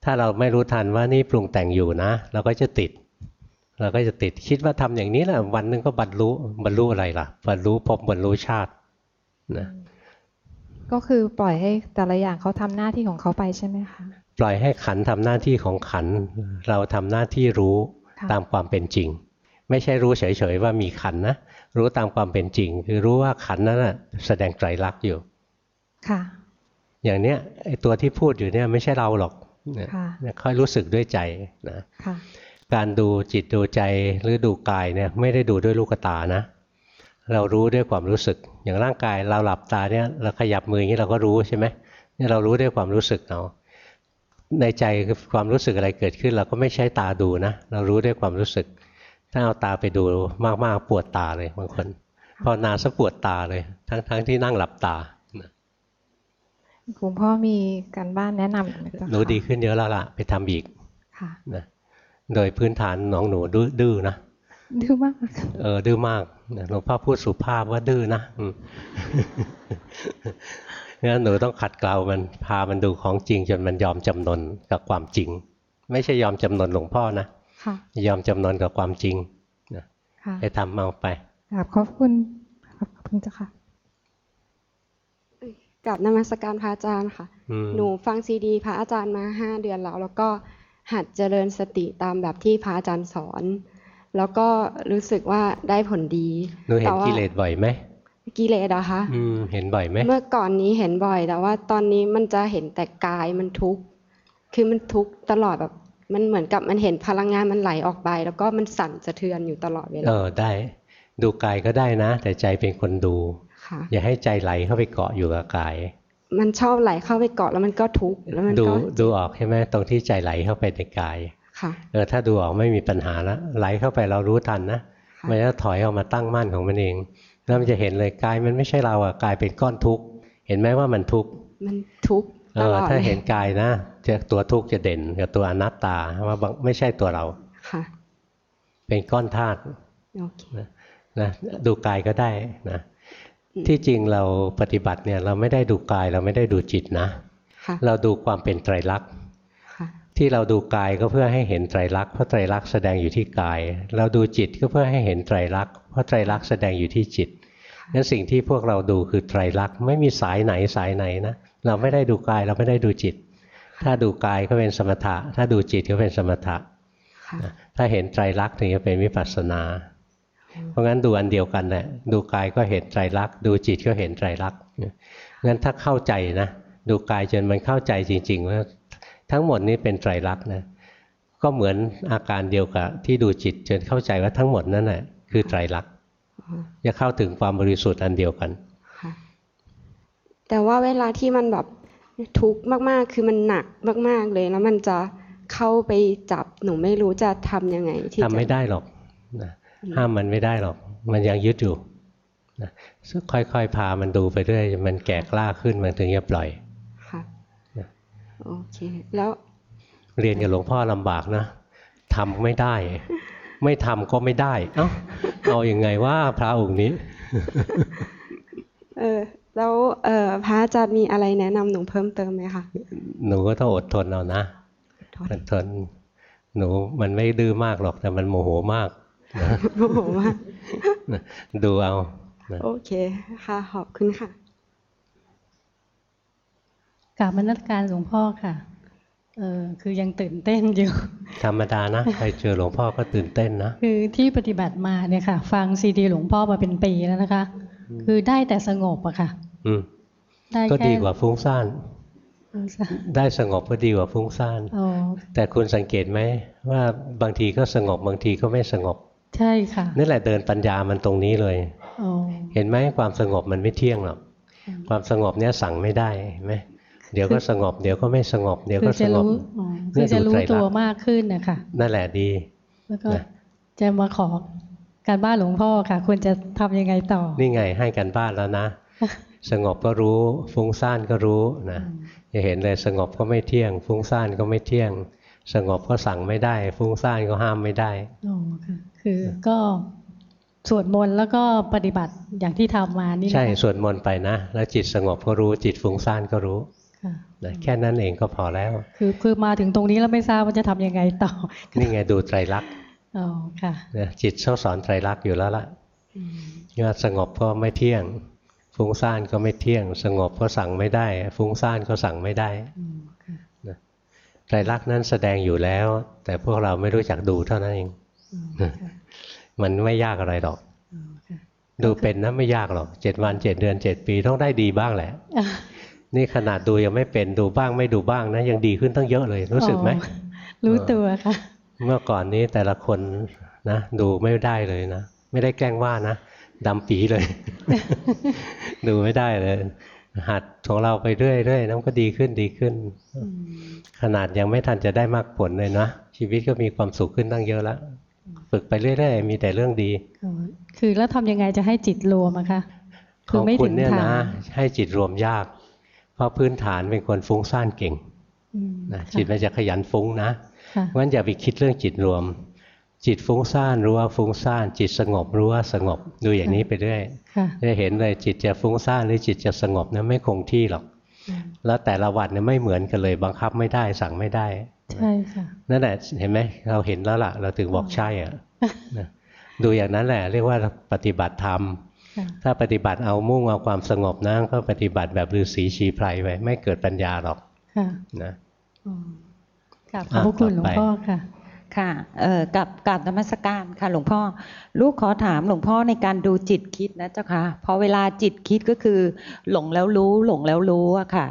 ถ้าเราไม่รู้ทันว่านี่ปรุงแต่งอยู่นะ เราก็จะติด เราก็จะติดคิดว่าทำอย่างนี้แหละวันหนึงก็บรรลุบรรลุอะไรล่ะ บรรลุภพบรรลุชาติ นะก็คือปล่อยให้แต่ละอย่างเขาทำหน้าที่ของเขาไปใช่ไหมคะ ปล่อยให้ขันทำหน้าที่ของขัน เราทำหน้าที่รู้ค่ะตามความเป็นจริง ไม่ใช่รู้เฉยๆว่ามีขันนะ รู้ตามความเป็นจริง คือรู้ว่าขันนั้นนะแสดงไตรลักษณ์อยู่ ค่ะ อย่างเนี้ยไอตัวที่พูดอยู่เนี่ยไม่ใช่เราหรอกเนี่ยค่ะเนี่ยค่อยรู้สึกด้วยใจนะค่ะการดูจิตดูใจหรือดูกายเนี่ยไม่ได้ดูด้วยลูกตานะ เรารู้ด้วยความรู้สึก อย่างร่างกายเราหลับตาเนี่ยเราขยับมืออย่างนี้เราก็รู้ใช่ไหมเนี่ยเรารู้ด้วยความรู้สึกเอาในใจคือความรู้สึกอะไรเกิดขึ้น เราก็ไม่ใช้ตาดูนะเรารู้ด้วยความรู้สึก ถ้าเอาตาไปดูมากๆปวดตาเลยบางคนภาวนาซะปวดตาเลย ทั้งๆที่นั่งหลับตาคุณพ่อมีการบ้านแนะนำอีกไหมเจ้าหนูค่ะดีขึ้นเยอะแล้วล่ะ ไปทำอีกค่ะนะโดยพื้นฐานน้องหนูดื้อดื้อนะ ดื้อมาก เออ ดื้อมากนะหลวงพ่อพูดสุภาพว่าดื้อนะอืมงั้นหนูต้องขัดเกลามันพามันดูของจริง จนมันยอมจำนนกับความจริง ไม่ใช่ยอมจำนนหลวงพ่อนะค่ะยอมจำนนกับความจริงนะค่ะไปทำเอาไปกราบขอบคุณขอบคุณเจ้าค่ะกับนมัสการพระอาจารย์ค่ะอืมหนูฟังซีดี พระอาจารย์มาห้าเดือนแล้ว แล้วก็หัดเจริญสติตามแบบที่พระอาจารย์สอน แล้วก็รู้สึกว่าได้ผลดีหนูเห็นแต่ว่ากิเลสบ่อยไหมกิเลสเหรอะคะอืมเห็นบ่อยไหมเมื่อก่อนนี้เห็นบ่อยแต่ว่า ตอนนี้มันจะเห็นแต่กายมันทุกข์คือมันทุกข์ตลอดแบบมันเหมือนกับมันเห็นพลังงานมันไหลออกไป แล้วก็มันสั่นสะเทือนอยู่ตลอดเวเอลาอได้ ดูกายก็ได้นะ แต่ใจเป็นคนดูค่ะอย่าให้ใจไหลเข้าไปเกาะอยู่กับกาย มันชอบไหลเข้าไปเกาะแล้วมันก็ทุกข์แล้วมันดูก็ดูออกใช่ไหมตรงที่ใจไหลเข้าไปในกายค่ะ เออถ้าดูออกไม่มีปัญหาแล้วไหลเข้าไปเรารู้ทันนะค่ะมันจะถอยออกมาตั้งมั่นของมันเองแล้วมันจะเห็นเลยกายมันไม่ใช่เราอะกายเป็นก้อนทุกข์เห็นไหมว่ามันทุกข์มันทุกข์เอตอลอดถ้าลยเห็นกายนะจะตัวทุกข์จะเด่นกับตัวอนัตตาว่าบางไม่ใช่ตัวเราค่ะเป็นก้อนธาตุโอเคนะดูกายก็ได้นะอืมที่จริงเราปฏิบัติเนี่ยเราไม่ได้ดูกายเราไม่ได้ดูจิตนะค่ะเราดูความเป็นไตรลักษณ์ค่ะ ที่เราดูกายก็เพื่อให้เห็นไตรลักษณ์เพราะไตรลักษณ์แสดงอยู่ที่กาย เราดูจิตก็เพื่อให้เห็นไตรลักษณ์เพราะไตรลักษณ์แสดงอยู่ที่จิตนั้นสิ่งที่พวกเราดูคือไตรลักษณ์ไม่มีสายไหนสายไหนนะเราไม่ได้ดูกายเราไม่ได้ดูจิต ถ้าดูกายก็เป็นสมถะ ถ้าดูจิตก็เป็นสมถะค่ะนะถ้าเห็นไตรลักษณ์ถึงจะเป็นวิปัสสนา เพราะงั้นดูอันเดียวกันแหละดูกายก็เห็นไตรลักษณ์ดูจิตก็เห็นไตรลักษณ์งั้นถ้าเข้าใจนะดูกายจนมันเข้าใจจริงๆว่า ทั้งหมดนี้เป็นไตรลักษณ์นะก็เหมือนอาการเดียวกับที่ดูจิตจนเข้าใจว่าทั้งหมดนั่นแหละคือไตรลักษณ์อ๋อจะเข้าถึงความบริสุทธิ์อันเดียวกันค่ะแต่ว่าเวลาที่มันแบบทุกข์มากๆ คือมันหนักมาก ๆเลย แล้วมันจะเข้าไปจับหนูไม่รู้จะทำยังไงที่ทำไม่จะได้หรอกนะห้ามมันไม่ได้หรอก มันยังยึดอยู่นะค่อยๆพามันดูไปเรื่อยมันแก่กล้าขึ้นมันถึงจะปล่อยค่ะนะ โอเค แล้ว เรียนกับหลวงพ่อลำบากนะทำไม่ได้ ไม่ทำก็ไม่ได้ เอ้าเอาอยัางไงว่าพระองค์นี้ เออแล้วเออพระอาจารย์มีอะไรแนะนำหนูเพิ่มเติมไหมคะหนูก็ต้องอดทนเอานะโทษอดทนหนูมันไม่ดื้อมากหรอกแต่มันโมโหมากนะโอ้โหมากดูเอานะโอเคค่ะขอบคุณค่ะ กราบมนัสการหลวงพ่อค่ะ เออคือยังตื่นเต้นอยู่ ธรรมดานะ ใครเจอหลวงพ่อก็ตื่นเต้นนะ คือที่ปฏิบัติมาเนี่ยค่ะ ฟังซีดีหลวงพ่อมาเป็นปีแล้วนะคะ คือได้แต่สงบอะค่ะ อืมได้ก็แค่ดีกว่าฟุ้งซ่านฟุ้งซ่านได้สงบก็ดีกว่าฟุ้งซ่านอ๋อแต่คุณสังเกตไหมว่าบางทีก็สงบบางทีก็ไม่สงบ ใช่ค่ะนั่นแหละเดินปัญญามันตรงนี้เลยอ๋อเห็นไหมความสงบมันไม่เที่ยงหรอกอืมความสงบเนี้ยสั่งไม่ได้เห็นไหม เดี๋ยวก็สงบ เดี๋ยวก็ไม่สงบ เดี๋ยวคืก็อสจะงบรู้อ๋อเนี่คือยจะดูรู้ไตรลักษณ์ตัวมากขึ้นนะคะนั่นแหละดี แล้วก็นะจะมาขอการบ้านหลวงพ่อค่ะ ควรจะทำยังไงต่อ นี่ไงให้กันบ้านแล้วนะ สงบก็รู้ ฟุ้งซ่านก็รู้นะจะเห็นเลยสงบก็ไม่เที่ยง ฟุ้งซ่านก็ไม่เที่ยง สงบก็สั่งไม่ได้ ฟุ้งซ่านก็ห้ามไม่ได้อ๋อค่ะคือก็สวดมนต์แล้วก็ปฏิบัติอย่างที่ทำมานี่นะใช่คะสวดมนต์ไปนะ แล้วจิตสงบก็รู้จิตฟุ้งซ่านก็รู้ค่ะ นะแค่นั้นเองก็พอแล้ว คือคือมาถึงตรงนี้แล้วไม่ทราบว่าจะทำยังไงต่อ นี่ไงดูไตรลักษณ์อ๋อค่ะนะจิตเข้าสอนไตรลักษณ์อยู่แล้วล่ะว่าสงบก็ไม่เที่ยง ฟุ้งซ่านก็ไม่เที่ยง สงบก็สั่งไม่ได้ ฟุ้งซ่านก็สั่งไม่ได้อืมค่ะไตรลักษณ์นั้นแสดงอยู่แล้ว แต่พวกเราไม่รู้จักดูเท่านั้นเองอืมค่ะมันไม่ยากอะไรหรอกอ๋อค่ะดูเป็นนะไม่ยากหรอกเจ็ดวันเจ็ดเดือนเจ็ดปีต้องได้ดีบ้างแหละอะ นี่ขนาดดูยังไม่เป็นดูบ้างไม่ดูบ้างนะยังดีขึ้นตั้งเยอะเลยรู้สึกไหมอ๋อรู้ตัวค่ะ เมื่อก่อนนี้แต่ละคนนะดูไม่ได้เลยนะไม่ได้แกล้งว่านะดำปีเลย ดูไม่ได้เลย หัดของเราไปเรื่อยๆน้ำก็ดีขึ้นดีขึ้น ขนาดยังไม่ทันจะได้มากผลเลยนะชีวิตก็มีความสุขขึ้นตั้งเยอะแล้วฝึกไปเรื่อยๆมีแต่เรื่องดีอ๋อคือแล้วทำยังไงจะให้จิตรวมอะคะขคือองไม่คุถึณงเนี่ยฐานะนให้จิตรวมยากเพ ราะพื้นฐานเป็นคนฟุ้งซ่านเก่งอืมนะค่ะจิตมันจะขยันฟุ้งนะค่ะงั้นอย่าไปคิดเรื่องจิตรวม จิตฟุ้งซ่านรู้ว่าฟุ้งซ่าน จิตสงบรู้ว่าสงบดูอย่างนี้ไปเรื่อยค่ะจะเห็นเลยจิตจะฟุ้งซ่านหรือจิตจะสงบนะไม่คงที่หรอกอืมแล้วแต่ละวันเนี่ยไม่เหมือนกันเลย บังคับไม่ได้สั่งไม่ได้ใช่ค่ะนั่นแหละเห็นไหมเราเห็นแล้วล่ะ เราถึงบอกใช่อะนะดูอย่างนั้นแหละ เรียกว่าปฏิบัติธรรมค่ะ ถ้าปฏิบัติเอามุ่งเอาความสงบนะก็ปฏิบัติแบบฤาษีชีไพรไปไม่เกิดปัญญาหรอกค่ะนะอ๋อค่ะขอบพระคุณหลวงพ่อค่ะ ค่ะเอ่อกับกับนมัสการค่ะ หลวงพ่อ ลูกขอถามหลวงพ่อในการดูจิตคิดนะเจ้าค่ะพอเวลาจิตคิดก็คือ หลงแล้วรู้ หลงแล้วรู้อะค่ะ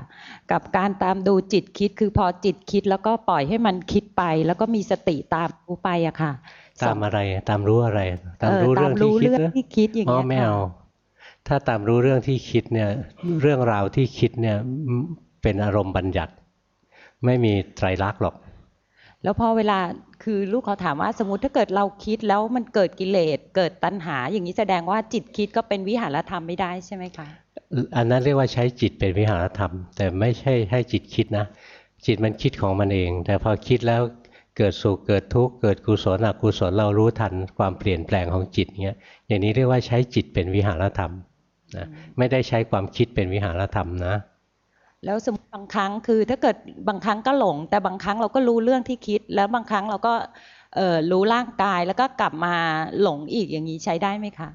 กับการตามดูจิตคิดคือพอจิตคิดแล้วก็ปล่อยให้มันคิดไป แล้วก็มีสติตามรู้ไปอะค่ะ ตามอะไรตามรู้อะไรตามเอ่อรู้ตาเรื่อมงที่รู้คิดเรื่องนะที่คิดอย่างอ๋อเงี้ยไม่ค่ะเอาถ้าตามรู้เรื่องที่คิดเนี่ยเรื่องราวที่คิดเนี่ยเป็นอารมณ์บัญญัติ ไม่มีไตรลักษณ์หรอก แล้วพอเวลาคือลูกเขาถามว่าสมมติถ้าเกิดเราคิดแล้วมันเกิดกิเลสเกิดตัณหา อย่างนี้แสดงว่าจิตคิดก็เป็นวิหารธรรมไม่ได้ใช่ไหมคะอันนั้นเรียกว่าใช้จิตเป็นวิหารธรรม แต่ไม่ใช่ให้จิตคิดนะจิตมันคิดของมันเอง แต่พอคิดแล้ว เกิดสุขเกิดทุกข์เกิดกุศลอกุศลเรารู้ทันความเปลี่ยนแปลงของจิตเงี้ยอย่างนี้เรียกว่าใช้จิตเป็นวิหารธรรมนะไม่ได้ใช้ความคิดเป็นวิหารธรรมนะแล้วสมมติบางครั้งคือถ้าเกิดบางครั้งก็หลง แต่บางครั้งเราก็รู้เรื่องที่คิด แล้วบางครั้งเราก็เอ่อรู้ร่างกายแล้วก็กลับมาหลงอีกอย่างนี้ใช้ได้ไหมคะ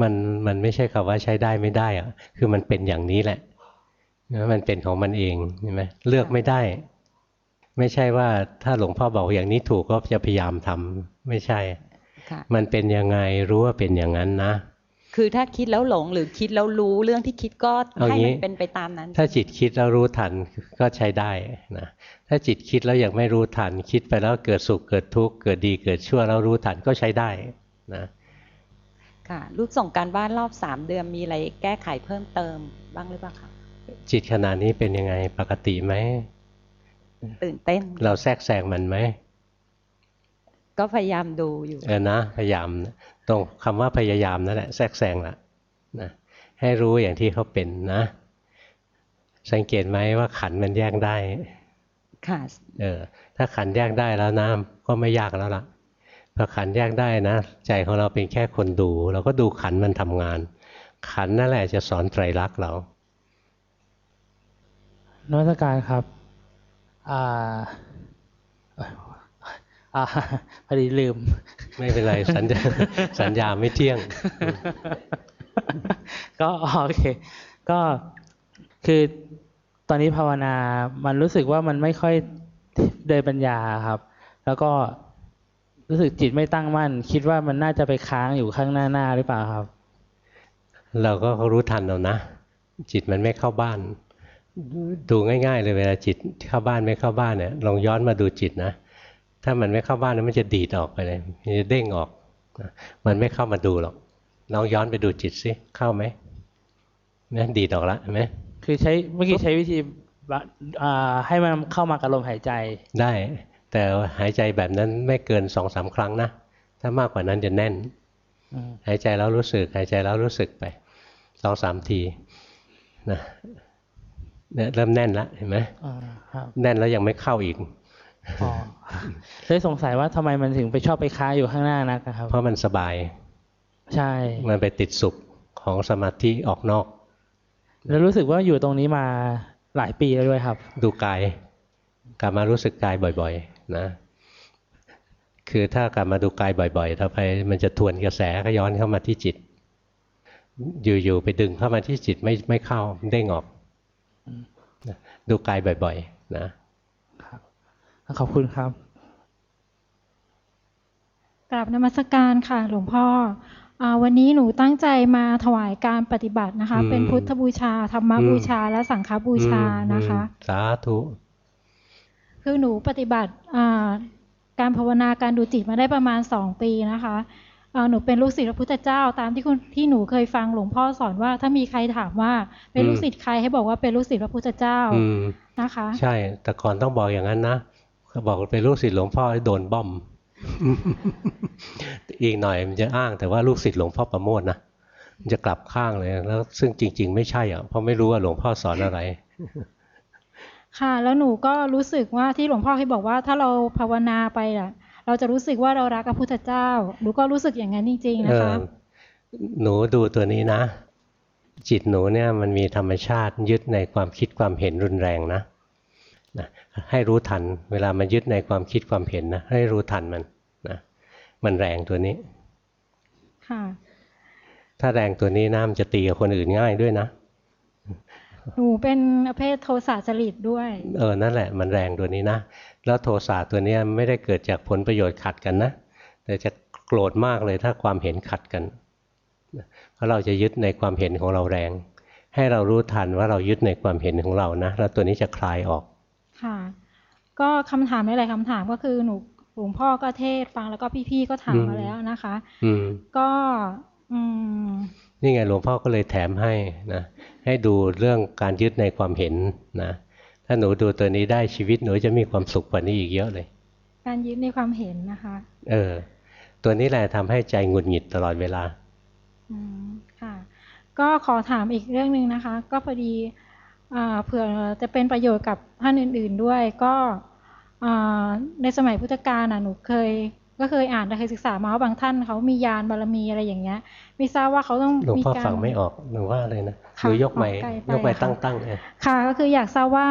มันมันไม่ใช่คำว่าใช้ได้ไม่ได้อะคือมันเป็นอย่างนี้แหละนะมันเป็นของมันเองเห็นไหมเลือกไม่ได้ ไม่ใช่ว่าถ้าหลวงพ่อบอกอย่างนี้ถูกก็จะพยายามทำไม่ใช่ค่ะมันเป็นยังไงรู้ว่าเป็นอย่างนั้นนะ คือถ้าคิดแล้วหลงหรือคิดแล้วรู้เรื่องที่คิดก็เอาให้งี้มันเป็นไปตามนั้น ถ้าจิตคิดแล้วรู้ทันก็ใช้ได้นะถ้าจิตคิดแล้วยังไม่รู้ทัน คิดไปแล้วเกิดสุขเกิดทุกข์เกิดดีเกิดชั่วแล้วรู้ทันก็ใช้ได้นะค่ะลูกส่งการบ้านรอบสามเดือนมีอะไรแก้ไขเพิ่มเติมบ้างหรือเปล่าคะจิตขณะนี้เป็นยังไงปกติไหม ตื่นเต้น เราแทรกแซงมันไหม ก็พยายามดูอยู่เออนะ พยายามตรงคำว่าพยายามนั่นแหละแทรกแซงละนะให้รู้อย่างที่เขาเป็นนะ สังเกตไหมว่าขันธ์มันแยกได้ค่ะเออถ้าขันธ์แยกได้แล้วนะก็ไม่ยากแล้วล่ะพอขันธ์แยกได้นะ ใจของเราเป็นแค่คนดู เราก็ดูขันธ์มันทำงาน ขันธ์นั่นแหละจะสอนไตรลักษณ์เรานวัตการครับ อ่าอ่าพอดีลืม ไม่เป็นไร สัญญาสัญญาไม่เที่ยง ก็โอเค ก็คือตอนนี้ภาวนา มันรู้สึกว่ามันไม่ค่อยเดินปัญญาครับ แล้วก็รู้สึกจิตไม่ตั้งมั่น คิดว่ามันน่าจะไปค้างอยู่ข้างหน้าหน้าหรือเปล่าครับ เราก็รู้ทันเอานะ จิตมันไม่เข้าบ้าน ดูง่ายๆเลยเวลาจิตเข้าบ้านไม่เข้าบ้านเนี่ยลองย้อนมาดูจิตนะถ้ามันไม่เข้าบ้านแล้วมันจะดีดออกไปเลยมันจะเด้งออกนะมันไม่เข้ามาดูหรอกลองย้อนไปดูจิตสิเข้าไหมนะดีดออกละเห็นไหมคือใช้เมื่อกี้ใช้วิธีบะอ่าให้มันเข้ามากับลมหายใจ ได้ แต่หายใจแบบนั้นไม่เกินสองสามครั้งนะถ้ามากกว่านั้นจะแน่นอืมหายใจแล้วรู้สึก หายใจแล้วรู้สึกไปสองสามทีนะ เนี่ยเริ่มแน่นละเห็นไหมอ่าครับแน่นแล้วยังไม่เข้าอีกอ๋อเลยสงสัยว่าทำไมมันถึงไปชอบไปค้างอยู่ข้างหน้านักอะครับ เพราะมันสบาย ใช่ มันไปติดสุขของสมาธิออกนอก แล้วรู้สึกว่าอยู่ตรงนี้มาหลายปีแล้วด้วยครับ ดูกายกลับมารู้สึกกายบ่อย ๆ นะ คือถ้ากลับมาดูกายบ่อยๆ ต่อไป มันจะทวนกระแสก็ย้อนเข้ามาที่จิต อยู่ๆไปดึงเข้ามาที่จิตไม่ไม่เข้าเด้งออกนะ ดูกายบ่อย ๆ นะขอบคุณครับกราบนมัสการค่ะ หลวงพ่ออาวันนี้หนูตั้งใจมาถวายการปฏิบัตินะคะอืมเป็นพุทธบูชาธรรมบูชา และสังฆบูชาอืมนะคะอืมสาธุ คือหนูปฏิบัติอ่าการภาวนาการดูจิตมาได้ประมาณสองปีนะคะอ่า หนูเป็นลูกศิษย์พระพุทธเจ้า ตามที่คุณที่หนูเคยฟังหลวงพ่อสอนว่า ถ้ามีใครถามว่าเป็นลูกศิษย์ใครให้บอกว่าเป็นลูกศิษย์พระพุทธเจ้าอืมนะคะ ใช่ แต่ก่อนต้องบอกอย่างนั้นนะเขาบอกว่าเป็นลูกศิษย์หลวงพ่อโดนบ้อมอีกหน่อยมันจะอ้างแต่ว่าลูกศิษย์หลวงพ่อประโมทนะมันจะกลับข้างเลยแล้วซึ่งจริง ๆ ไม่ใช่อะเพราะไม่รู้ว่าหลวงพ่อสอนอะไรค่ะ แล้วหนูก็รู้สึกว่าที่หลวงพ่อเคยบอกว่าถ้าเราภาวนาไปอะ เราจะรู้สึกว่าเรารักพระพุทธเจ้าหนูก็รู้สึกอย่างนั้นจริง ๆ นะคะเออหนูดูตัวนี้นะ จิตหนูเนี่ยมันมีธรรมชาติยึดในความคิดความเห็นรุนแรงนะนะให้รู้ทัน เวลามันยึดในความคิดความเห็นนะให้รู้ทันมันนะมันแรงตัวนี้ค่ะถ้าแรงตัวนี้นะมันจะตีกับคนอื่นง่ายด้วยนะหนูเป็นประเภทโทสะจริตด้วย เออ นั่นแหละ มันแรงตัวนี้นะ แล้วโทสะตัวเนี้ยไม่ได้เกิดจากผลประโยชน์ขัดกันนะ แต่จะโกรธมากเลยถ้าความเห็นขัดกัน เพราะเราจะยึดในความเห็นของเราแรง ให้เรารู้ทันว่าเรายึดในความเห็นของเรานะ แล้วตัวนี้จะคลายออก ค่ะ ก็คำถามหลายๆคำถามก็คือหนูหลวงพ่อก็เทศน์ฟังแล้วก็พี่ๆก็ถามมาแล้วนะคะ อืมก็อืมนี่ไงหลวงพ่อก็เลยแถมให้นะให้ดูเรื่องการยึดในความเห็นนะ ถ้าหนูดูตัวนี้ได้ชีวิตหนูจะมีความสุขกว่านี้อีกเยอะเลย การยึดในความเห็นนะคะ เออ ตัวนี้แหละทำให้ใจหงุดหงิดตลอดเวลา อืมค่ะ ก็ขอถามอีกเรื่องหนึ่งนะคะ ก็พอดีอ่าเผื่อจะเป็นประโยชน์กับท่านอื่น ๆด้วย ก็อ่าในสมัยพุทธกาลน่ะหนูเคย ก็เคยอ่านและเคยศึกษามาว่าบางท่านเขามียานบารมีอะไรอย่างเงี้ย ไม่ทราบว่าเขาต้องหลวงมีพ่อการฟังไม่ออกหนูว่าอะไรนะหค่ะรือยกไม้ออกไกลไปยกไม้อะค่ะตั้งตั้งๆเออค่ะ ก็คืออยากทราบว่า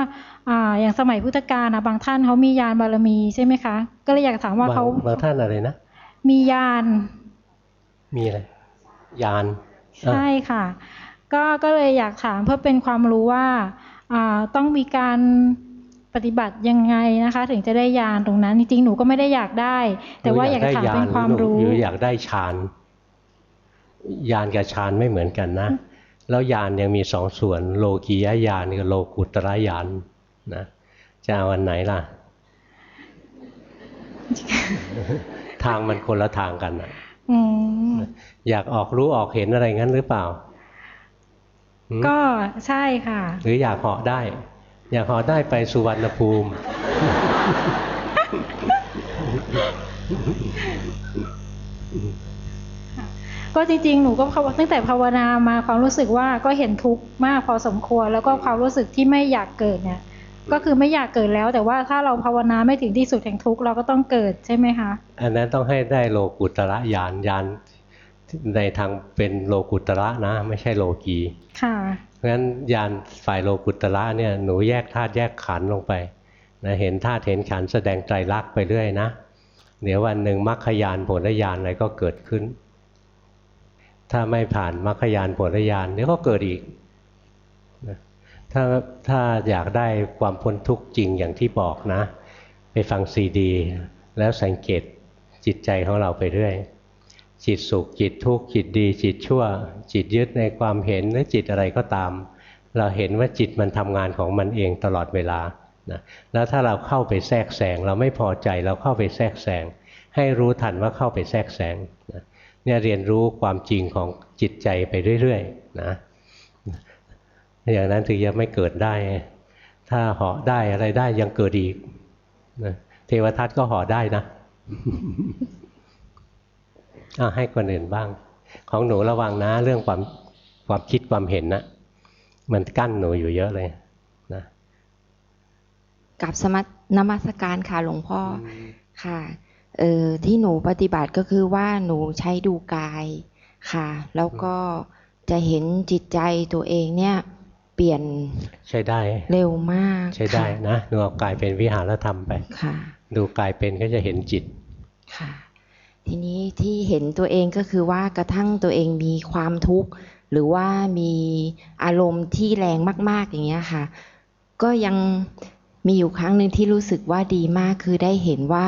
อ่าอย่างสมัยพุทธกาลนะบางท่านเขามียานบารมีใช่ไหมคะ ก็เลยอยากถามว่าบางเขาบางท่านอะไรนะ มียาน มีอะไรยานใช่ค่ะ ก็ก็เลยอยากถามเพื่อเป็นความรู้ว่าอ่าต้องมีการ ปฏิบัติยังไงนะคะ ถึงจะได้ยานตรงนั้น จริงๆหนูก็ไม่ได้อยากได้ แต่ว่าอยากจะถามเป็นความรู้หรืออยากได้ฌานยานกับฌานไม่เหมือนกันนะ แล้วยานยังมีสองส่วน โลกียญาณกับโลกุตระญาณนะจะเอาอันไหนล่ะ ทางมันคนละทางกันนะอืมอยากออกรู้ออกเห็นอะไรงั้นหรือเปล่าหืมก็ใช่ค่ะ หรืออยากเหาะได้ อยากเหาะได้ไปสุวรรณภูมิ ก็จริงๆ หนูก็ภาวตั้งแต่ภาวนามาความรู้สึกว่าก็เห็นทุกข์มากพอสมควร แล้วก็ความรู้สึกที่ไม่อยากเกิดเนี่ย ก็คือไม่อยากเกิดแล้ว แต่ว่าถ้าเราภาวนาไม่ถึงที่สุดแห่งทุกข์เราก็ต้องเกิดใช่ไหมคะอันนั้นต้องให้ได้โลกุตระญาณญาณในทางเป็นโลกุตระนะ ไม่ใช่โลกีค่ะเพราะฉะนั้นญาณฝ่ายโลกุตระเนี่ยหนูแยกธาตุแยกขันธ์ลงไปนะเห็นธาตุเห็นขันธ์แสดงไตรลักษณ์ไปเรื่อยนะเดี๋ยววันหนึ่งมรรคญาณผลญาณอะไรก็เกิดขึ้น ถ้าไม่ผ่านมรรคญาณผลญาณเดี๋ยวก็เกิดอีกถ้าถ้าอยากได้ความพ้นทุกข์จริงอย่างที่บอกนะ ไปฟังซีดี แล้วสังเกตจิตใจของเราไปเรื่อย จิตสุขจิตทุกข์จิตดี จิตชั่ว จิตยึดในความเห็นหรือจิตอะไรก็ตาม เราเห็นว่าจิตมันทำงานของมันเองตลอดเวลานะแล้วถ้าเราเข้าไปแทรกแซงเราไม่พอใจเราเข้าไปแทรกแซงให้รู้ทันว่าเข้าไปแทรกแซงนะเนี่ยเรียนรู้ความจริงของจิตใจไปเรื่อยๆนะอย่างนั้นถึงจะไม่เกิดได้ ถ้าเหาะได้อะไรได้ยังเกิดอีกนะเทวทัตก็เหาะได้นะ อะให้คนอื่นบ้าง ของหนูระวังนะเรื่องความความคิดความเห็นนะมันกั้นหนูอยู่เยอะเลยนะกับสมัตนมัสการค่ะหลวงพ่ออค่ะเอ่อที่หนูปฏิบัติก็คือว่าหนูใช้ดูกายค่ะ แล้วก็จะเห็นจิตใจตัวเองเนี่ย เปลี่ยนใช้ได้เร็วมากใช้ได้ค่ะนะหนูเอากายเป็นวิหารธรรมไปค่ะ ดูกายเป็นก็จะเห็นจิตค่ะ ทีนี้ที่เห็นตัวเองก็คือว่ากระทั่งตัวเองมีความทุกข์ หรือว่ามีอารมณ์ที่แรงมาก ๆอย่างเงี้ยค่ะ ก็ยังมีอยู่ครั้งหนึ่งที่รู้สึกว่าดีมากคือได้เห็นว่า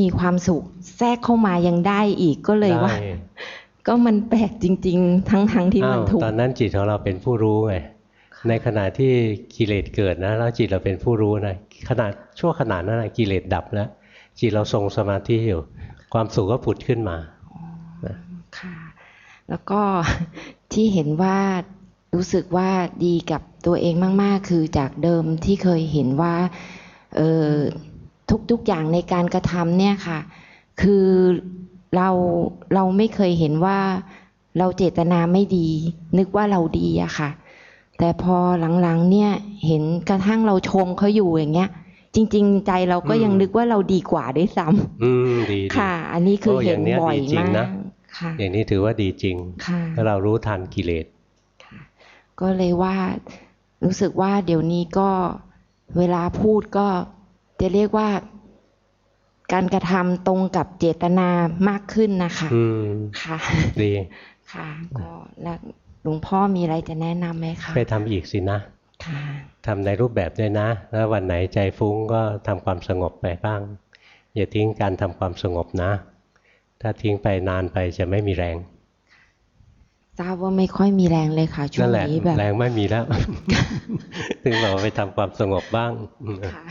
มีความสุขแทรกเข้ามายังได้อีกก็เลยว่าได้ก็มันแปลกจริง ๆ ทั้งๆทที่มันอ้าวถูกตอนนั้นจิตของเราเป็นผู้รู้ไงในขณะที่กิเลสเกิดนะแล้วจิตเราเป็นผู้รู้นะขณะชั่วขณะนั้นนะกิเลสดับแล้วจิตเราทรงสมาธิอยู่ ความสุขก็ผุดขึ้นมาค่ะแล้วก็ที่เห็นว่ารู้สึกว่าดีกับตัวเองมาก ๆ คือจากเดิมที่เคยเห็นว่าเออทุก ๆ อย่างในการกระทำเนี่ยค่ะ คือเราเราไม่เคยเห็นว่าเราเจตนาไม่ดี นึกว่าเราดีอะค่ะ แต่พอหลังๆเนี่ยเห็นกระทั่งเราชมเขาอยู่อย่างเงี้ย จริง ๆ ใจเราก็ยังนึกว่าเราดีกว่าด้วยซ้อืมดีำดีค่ะ อันนี้คือโอ้เห็นอย่างเนี้ยบ่อยดีจริงมากนะค่ะอย่างนี้ถือว่าดีจริงค่ะถ้าเรารู้ทันกิเลสก็เลยว่ารู้สึกว่าเดี๋ยวนี้ก็เวลาพูดก็จะเรียกว่าการกระทำตรงกับเจตนามากขึ้นนะคะอืมค่ะดีค่ะ ก็แล้วหลวงพ่อมีอะไรจะแนะนำไหมคะไปทำอีกสินะค่ะ ทำในรูปแบบด้วยนะ แล้ววันไหนใจฟุ้งก็ทำความสงบไปบ้าง อย่าทิ้งการทำความสงบนะ ถ้าทิ้งไปนานไปจะไม่มีแรงทราบว่าไม่ค่อยมีแรงเลยค่ะช่วนั่งนแหละนี้แบบแรงไม่มีแล้วถึงบอกว่าไปทำความสงบบ้างค่ะ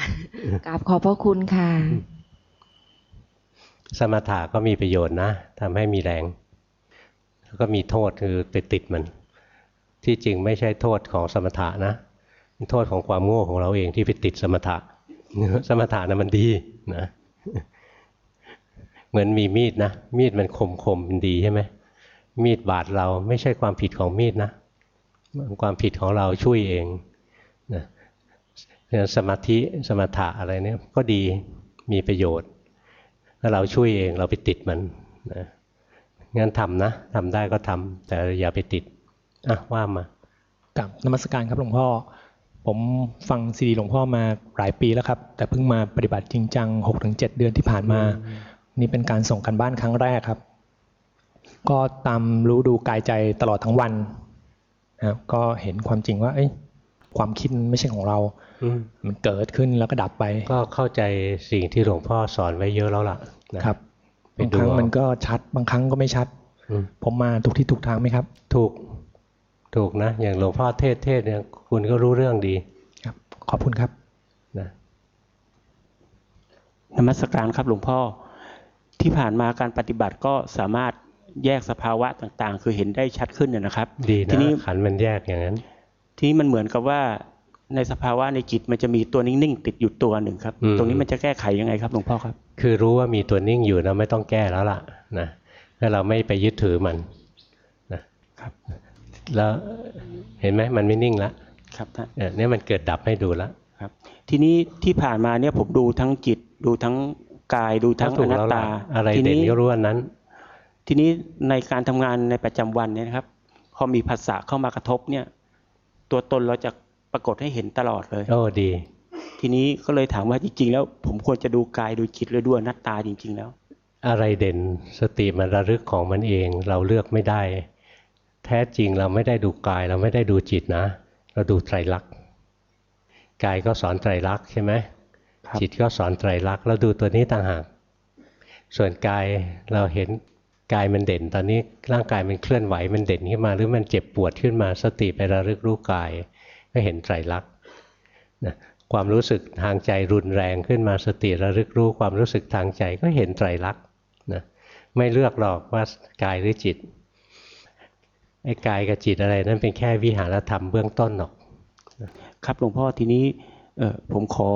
กราบขอบพระคุณค่ะ สมถะก็มีประโยชน์นะทำให้มีแรงแล้วก็มีโทษคือไปติดมัน ที่จริงไม่ใช่โทษของสมถะนะเป็น โทษของความโง่ของเราเองที่ไปติดสมถะ สมถะนะมันดีนะเหมือนมีมีดนะมีดมันคมคมมันดีใช่ไหมมีดบาดเราไม่ใช่ความผิดของมีดนะความผิดของเราช่วยเองนะสมาธิสมถะอะไรเนี่ยก็ดีมีประโยชน์ถ้าเราช่วยเองเราไปติดมันนะงั้นทำนะทำได้ก็ทำแต่อย่าไปติดอะว่ามากับนมัสการครับหลวงพ่อ ผมฟังซีดีหลวงพ่อมาหลายปีแล้วครับ แต่เพิ่งมาปฏิบัติจริงจัง6-7เดือนที่ผ่านมา นี่เป็นการส่งกันบ้านครั้งแรกครับ ก็ตามรู้ดูกายใจตลอดทั้งวันนะครับก็เห็นความจริงว่า เอ้ยความคิดมันไม่ใช่ของเราอืมมันเกิดขึ้นแล้วก็ดับไป ก็เข้าใจสิ่งที่หลวงพ่อสอนไว้เยอะแล้วล่ะนะครับไปบางดูครั้งเอามันก็ชัด บางครั้งก็ไม่ชัดอืมผมมาถูกที่ถูกทางไหมครับ ถูก ถูกนะ อย่างหลวงพ่อเทศเทศเนี่ยคุณก็รู้เรื่องดีครับ ขอบคุณครับนะนมัสการครับหลวงพ่อที่ผ่านมาการปฏิบัติก็สามารถแยกสภาวะต่างๆ คือเห็นได้ชัดขึ้นเนยนะครับ ดีทีนะนี้ขันธ์มันแยกอย่างนั้น ทีนี้มันเหมือนกับว่าในสภาวะในจิตมันจะมีตัวนิ่งๆติดอยู่ตัวหนึ่งครับอืมตรงนี้มันจะแก้ไขยังไงครับหลวงพ่อครับ คือรู้ว่ามีตัวนิ่งอยู่นะไม่ต้องแก้แล้วล่ะนะถ้าเราไม่ไปยึดถือมันนะครับ แล้วเห็นไหมมันไม่นิ่งแล้วครับท่านเออเนี่ยมันเกิดดับให้ดูแล้วครับ ทีนี้ที่ผ่านมาเนี่ยผมดูทั้งจิต ดูทั้งกายดูทั้งถูอกนัตแล้วล่ะตาอะไรทีเด่นนี้ก็รู้อันนั้น ทีนี้ในการทำงานในประจำวันเนี่ยนะครับ พอมีภาษาเข้ามากระทบเนี่ย ตัวตนเราจะปรากฏให้เห็นตลอดเลยโอ้ดี ทีนี้ก็เลยถามว่าจริง ๆ แล้ว ผมควรจะดูกายดูจิตเลยดูอนัตตาจริง ๆ แล้ว อะไรเด่นสติมันระลึกของมันเอง เราเลือกไม่ได้ แท้จริงเราไม่ได้ดูกายเราไม่ได้ดูจิตนะ เราดูไตรลักษณ์กายก็สอนไตรลักษณ์ใช่ไหมครับจิตก็สอนไตรลักษณ์เราดูตัวนี้ต่างหาก ส่วนกายเราเห็นกายมันเด่น ตอนนี้ร่างกายมันเคลื่อนไหวมันเด่นขึ้นมา หรือมันเจ็บปวดขึ้นมาสติไประลึกรู้กาย ก็เห็นไตรลักษณ์นะความรู้สึกทางใจรุนแรงขึ้นมาสติระลึกรู้ความรู้สึกทางใจก็เห็นไตรลักษณ์นะไม่เลือกหรอกว่ากายหรือจิต ไอ้กายกับจิตอะไรนั้นเป็นแค่วิหารธรรมเบื้องต้นหรอก ครับหลวงพ่อทีนี้เออผมขอ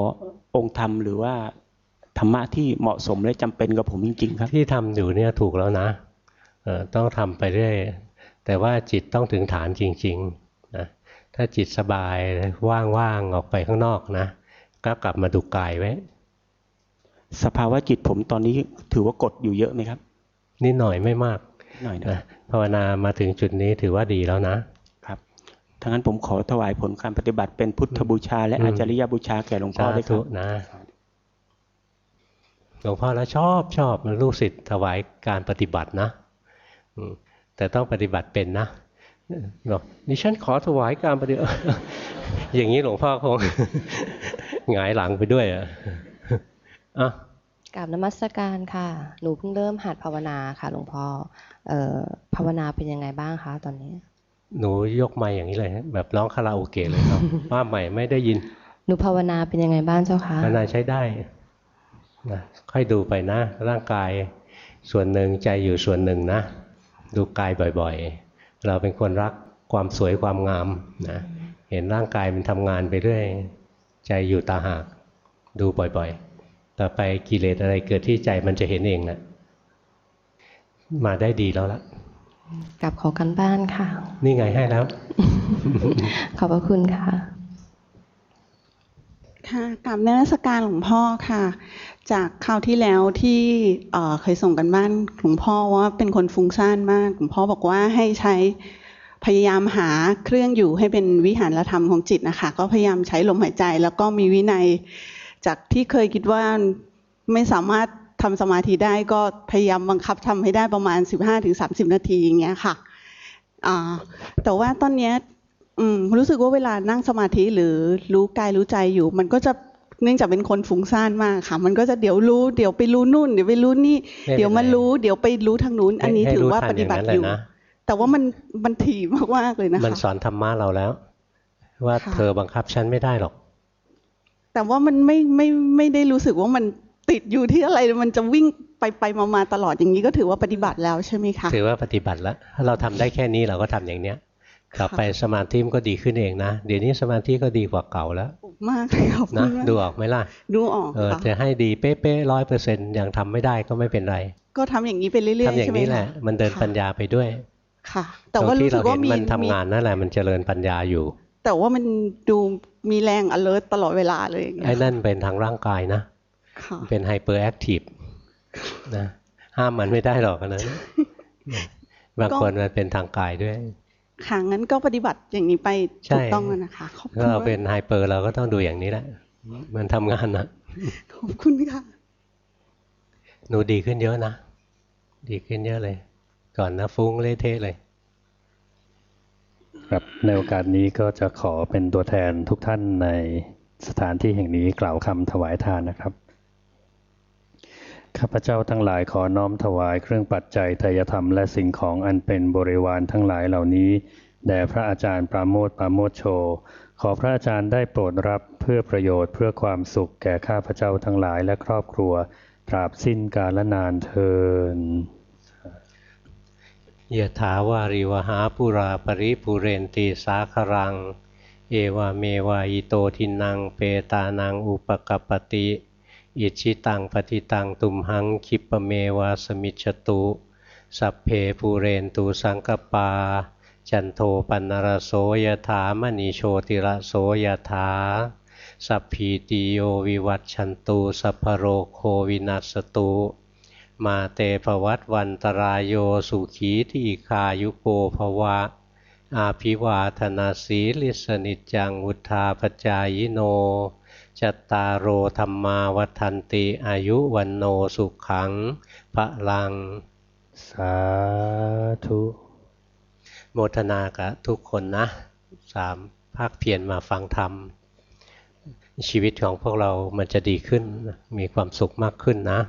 องค์ธรรมหรือว่าธรรมะที่เหมาะสมและจำเป็นกับผมจริงๆครับ ที่ทำอยู่เนี่ยถูกแล้วนะเอ่อต้องทำไปเรื่อยแต่ว่าจิตต้องถึงฐานจริงๆนะถ้าจิตสบายว่างๆออกไปข้างนอกนะก็กลับมาดูกายไว้ สภาวะจิตผมตอนนี้ถือว่ากดอยู่เยอะไหมครับ นิดหน่อยไม่มาก หน่อยนะนะภาวนามาถึงจุดนี้ถือว่าดีแล้วนะครับทั้างนั้นผมขอถวายผลการปฏิบัติเป็นพุทธบูชา และอืมอาจาริยบูชาแก่หลวงพ่อสาด้วยคธุรับนะหลวงพ่อแล้วชอบชอบมันลูกศิษย์ถวายการปฏิบัตินะอืมแต่ต้องปฏิบัติเป็นนะบอกดิฉันขอถวายการปฏิบัติ อย่างนี้หลวงพ่อคงหงายหลังไปด้วยอะอะกับนมัสการค่ะ หนูเพิ่งเริ่มหัดภาวนาค่ะหลวงพ่อเอ่อ ภาวนาเป็นยังไงบ้างคะตอนนี้ หนูยกไม้อย่างนี้เลยฮะแบบร้องคาราโอเกะเลยครับว่าใหม่ไม่ได้ยิน หนูภาวนาเป็นยังไงบ้างเจ้าคะภาวนาใช้ได้นะค่อยดูไปนะ ร่างกายส่วนหนึ่งใจอยู่ส่วนหนึ่งนะ ดูกายบ่อยๆ เราเป็นคนรักความสวยความงามนะเห็นร่างกายมันทำงานไปเรื่อยใจอยู่ตาหากดูบ่อยๆ ต่อไปกิเลสอะไรเกิดที่ใจมันจะเห็นเองนะ มาได้ดีแล้วละกลับขอกันบ้านค่ะ นี่ไงให้แล้ว ขอบพระคุณค่ะ ค่ะกลับนมัสการหลวงพ่อค่ะ จากคราวที่แล้วที่เอ่อเคยส่งกันบ้านหลวงพ่อว่าเป็นคนฟุ้งซ่านมากหลวงพ่อบอกว่าให้ใช้พยายามหาเครื่องอยู่ให้เป็นวิหารธรรมของจิตนะคะก็พยายามใช้ลมหายใจ แล้วก็มีวินัย จากที่เคยคิดว่าไม่สามารถ ทำสมาธิได้ก็พยายามบังคับทำให้ได้ประมาณ 15-30 นาทีอย่างเงี้ยค่ะอ่าแต่ว่าตอนเนี้ยอืมรู้สึกว่าเวลานั่งสมาธิหรือรู้กายรู้ใจอยู่ มันก็จะเนื่องจากเป็นคนฟุ้งซ่านมากค่ะ มันก็จะเดี๋ยวรู้เดี๋ยวไปรู้นู่น เดี๋ยวไปรู้นี่ไม่เป็นไรเดี๋ยวมารู้เดี๋ยวไปรู้ทางนู้น อันนี้ให้ถือว่ารู้ทันปฏิบัติอย่างนั้นอยู่แหละนะแต่ว่ามันมันถี่มากๆเลยนะมันคะสอนธรรมะเราแล้ว ว่าค่ะเธอบังคับฉันไม่ได้หรอกแต่ว่ามันไม่ไม่ไม่ได้รู้สึกว่ามัน ติดอยู่ที่อะไรมันจะวิ่งไปไปมามาตลอดอย่างนี้ก็ถือว่าปฏิบัติแล้วใช่ไหมคะถือว่าปฏิบัติแล้วถ้าเราทำได้แค่นี้เราก็ทำอย่างเนี้ยต่อไปสมาธิมันก็ดีขึ้นเองนะเดี๋ยวนี้สมาธิก็ดีกว่าเก่าแล้วมากเลยขอบคุนะณมากดูออกไหมล่ะ ดูออกเออค่ะจะให้ดีเป๊ะๆร้อยเปอร์เซ็นต์ยังทำไม่ได้ก็ไม่เป็นไร ก็ทำอย่างนี้ไปเรื่อยทำๆอย่าใช่งไหมนี้แหคะละ มันเดินปัญญาไปด้วย ค่ะ แต่ว่าตรงที่รู้สึเรากว่าเห็นมีมันทำงานนั่นแหละมันเจริญปัญญาอยู่ แต่ว่ามันดูมีแรง alert ตลอดเวลาเลยอย่างเงี้ยไอ้นั่นเป็นทางร่างกายนะค่ะ เป็น hyperactive นะห้ามมันไม่ได้หรอกอันนะบางคนมันเป็นทางกายด้วย ค่ะ งั้นก็ปฏิบัติอย่างนี้ไปใช่ถูกต้องแล้วนะคะขอบคุณมาก ถ้าเราเป็น hyper เราก็ต้องดูอย่างนี้แหละ มันทำงานนะขอบคุณค่ะ หนูดีขึ้นเยอะนะ ดีขึ้นเยอะเลย ก่อนนะฟุ้งเละเทะเลย ครับในโอกาสนี้ก็จะขอเป็นตัวแทนทุกท่านในสถานที่แห่งนี้กล่าวคำถวายทานนะครับ ข้าพเจ้าทั้งหลายขอน้อมถวายเครื่องปัจจัยทายธรรมและสิ่งของอันเป็นบริวารทั้งหลายเหล่านี้แด่พระอาจารย์ปราโมทปราโมทโช ขอพระอาจารย์ได้โปรดรับเพื่อประโยชน์เพื่อความสุขแก่ข้าพเจ้าทั้งหลายและครอบครัว ตราบสิ้นกาลนานเทินยะถาวาริวหาปุราปริปุเรนตีสาครัง เอวะเมวะ อิโตทินนังเปตานังอุปะกัปปะติ อิจฉิตังปัตถิตังตุมหัง ขิปปะเมวะ สะมิชฌะตุ สัพเพปูเรนตุ สังกัปปา จันโทปัณณะระโส ยะถา มะณิ โชติระโส ยะถา สัพพีติโยวิวัชชันตุ สัพพะโรโควินัสสะตุ มาเต ภะวัตวันตะราโยสุขีทีฆายุโกภวะ อาภิวาธนาสีลิสนิจังวุธาปจายโน จตารโอธรรมาวัฏันติอายุวันโนสุขังพระลัง สาธุ โมทนากับทุกคนนะสามภาคเพียรมาฟังธรรม ชีวิตของพวกเรามันจะดีขึ้น มีความสุขมากขึ้นนะ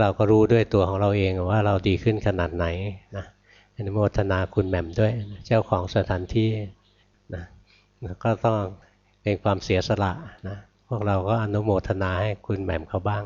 เราก็รู้ด้วยตัวของเราเองว่าเราดีขึ้นขนาดไหนนะอนุโมทนาคุณแหม่มด้วยเจ้าของสถานที่นะแล้วก็ต้อง เป็นความเสียสละนะพวกเราก็อนุโมทนาให้คุณแหม่มเขาบ้าง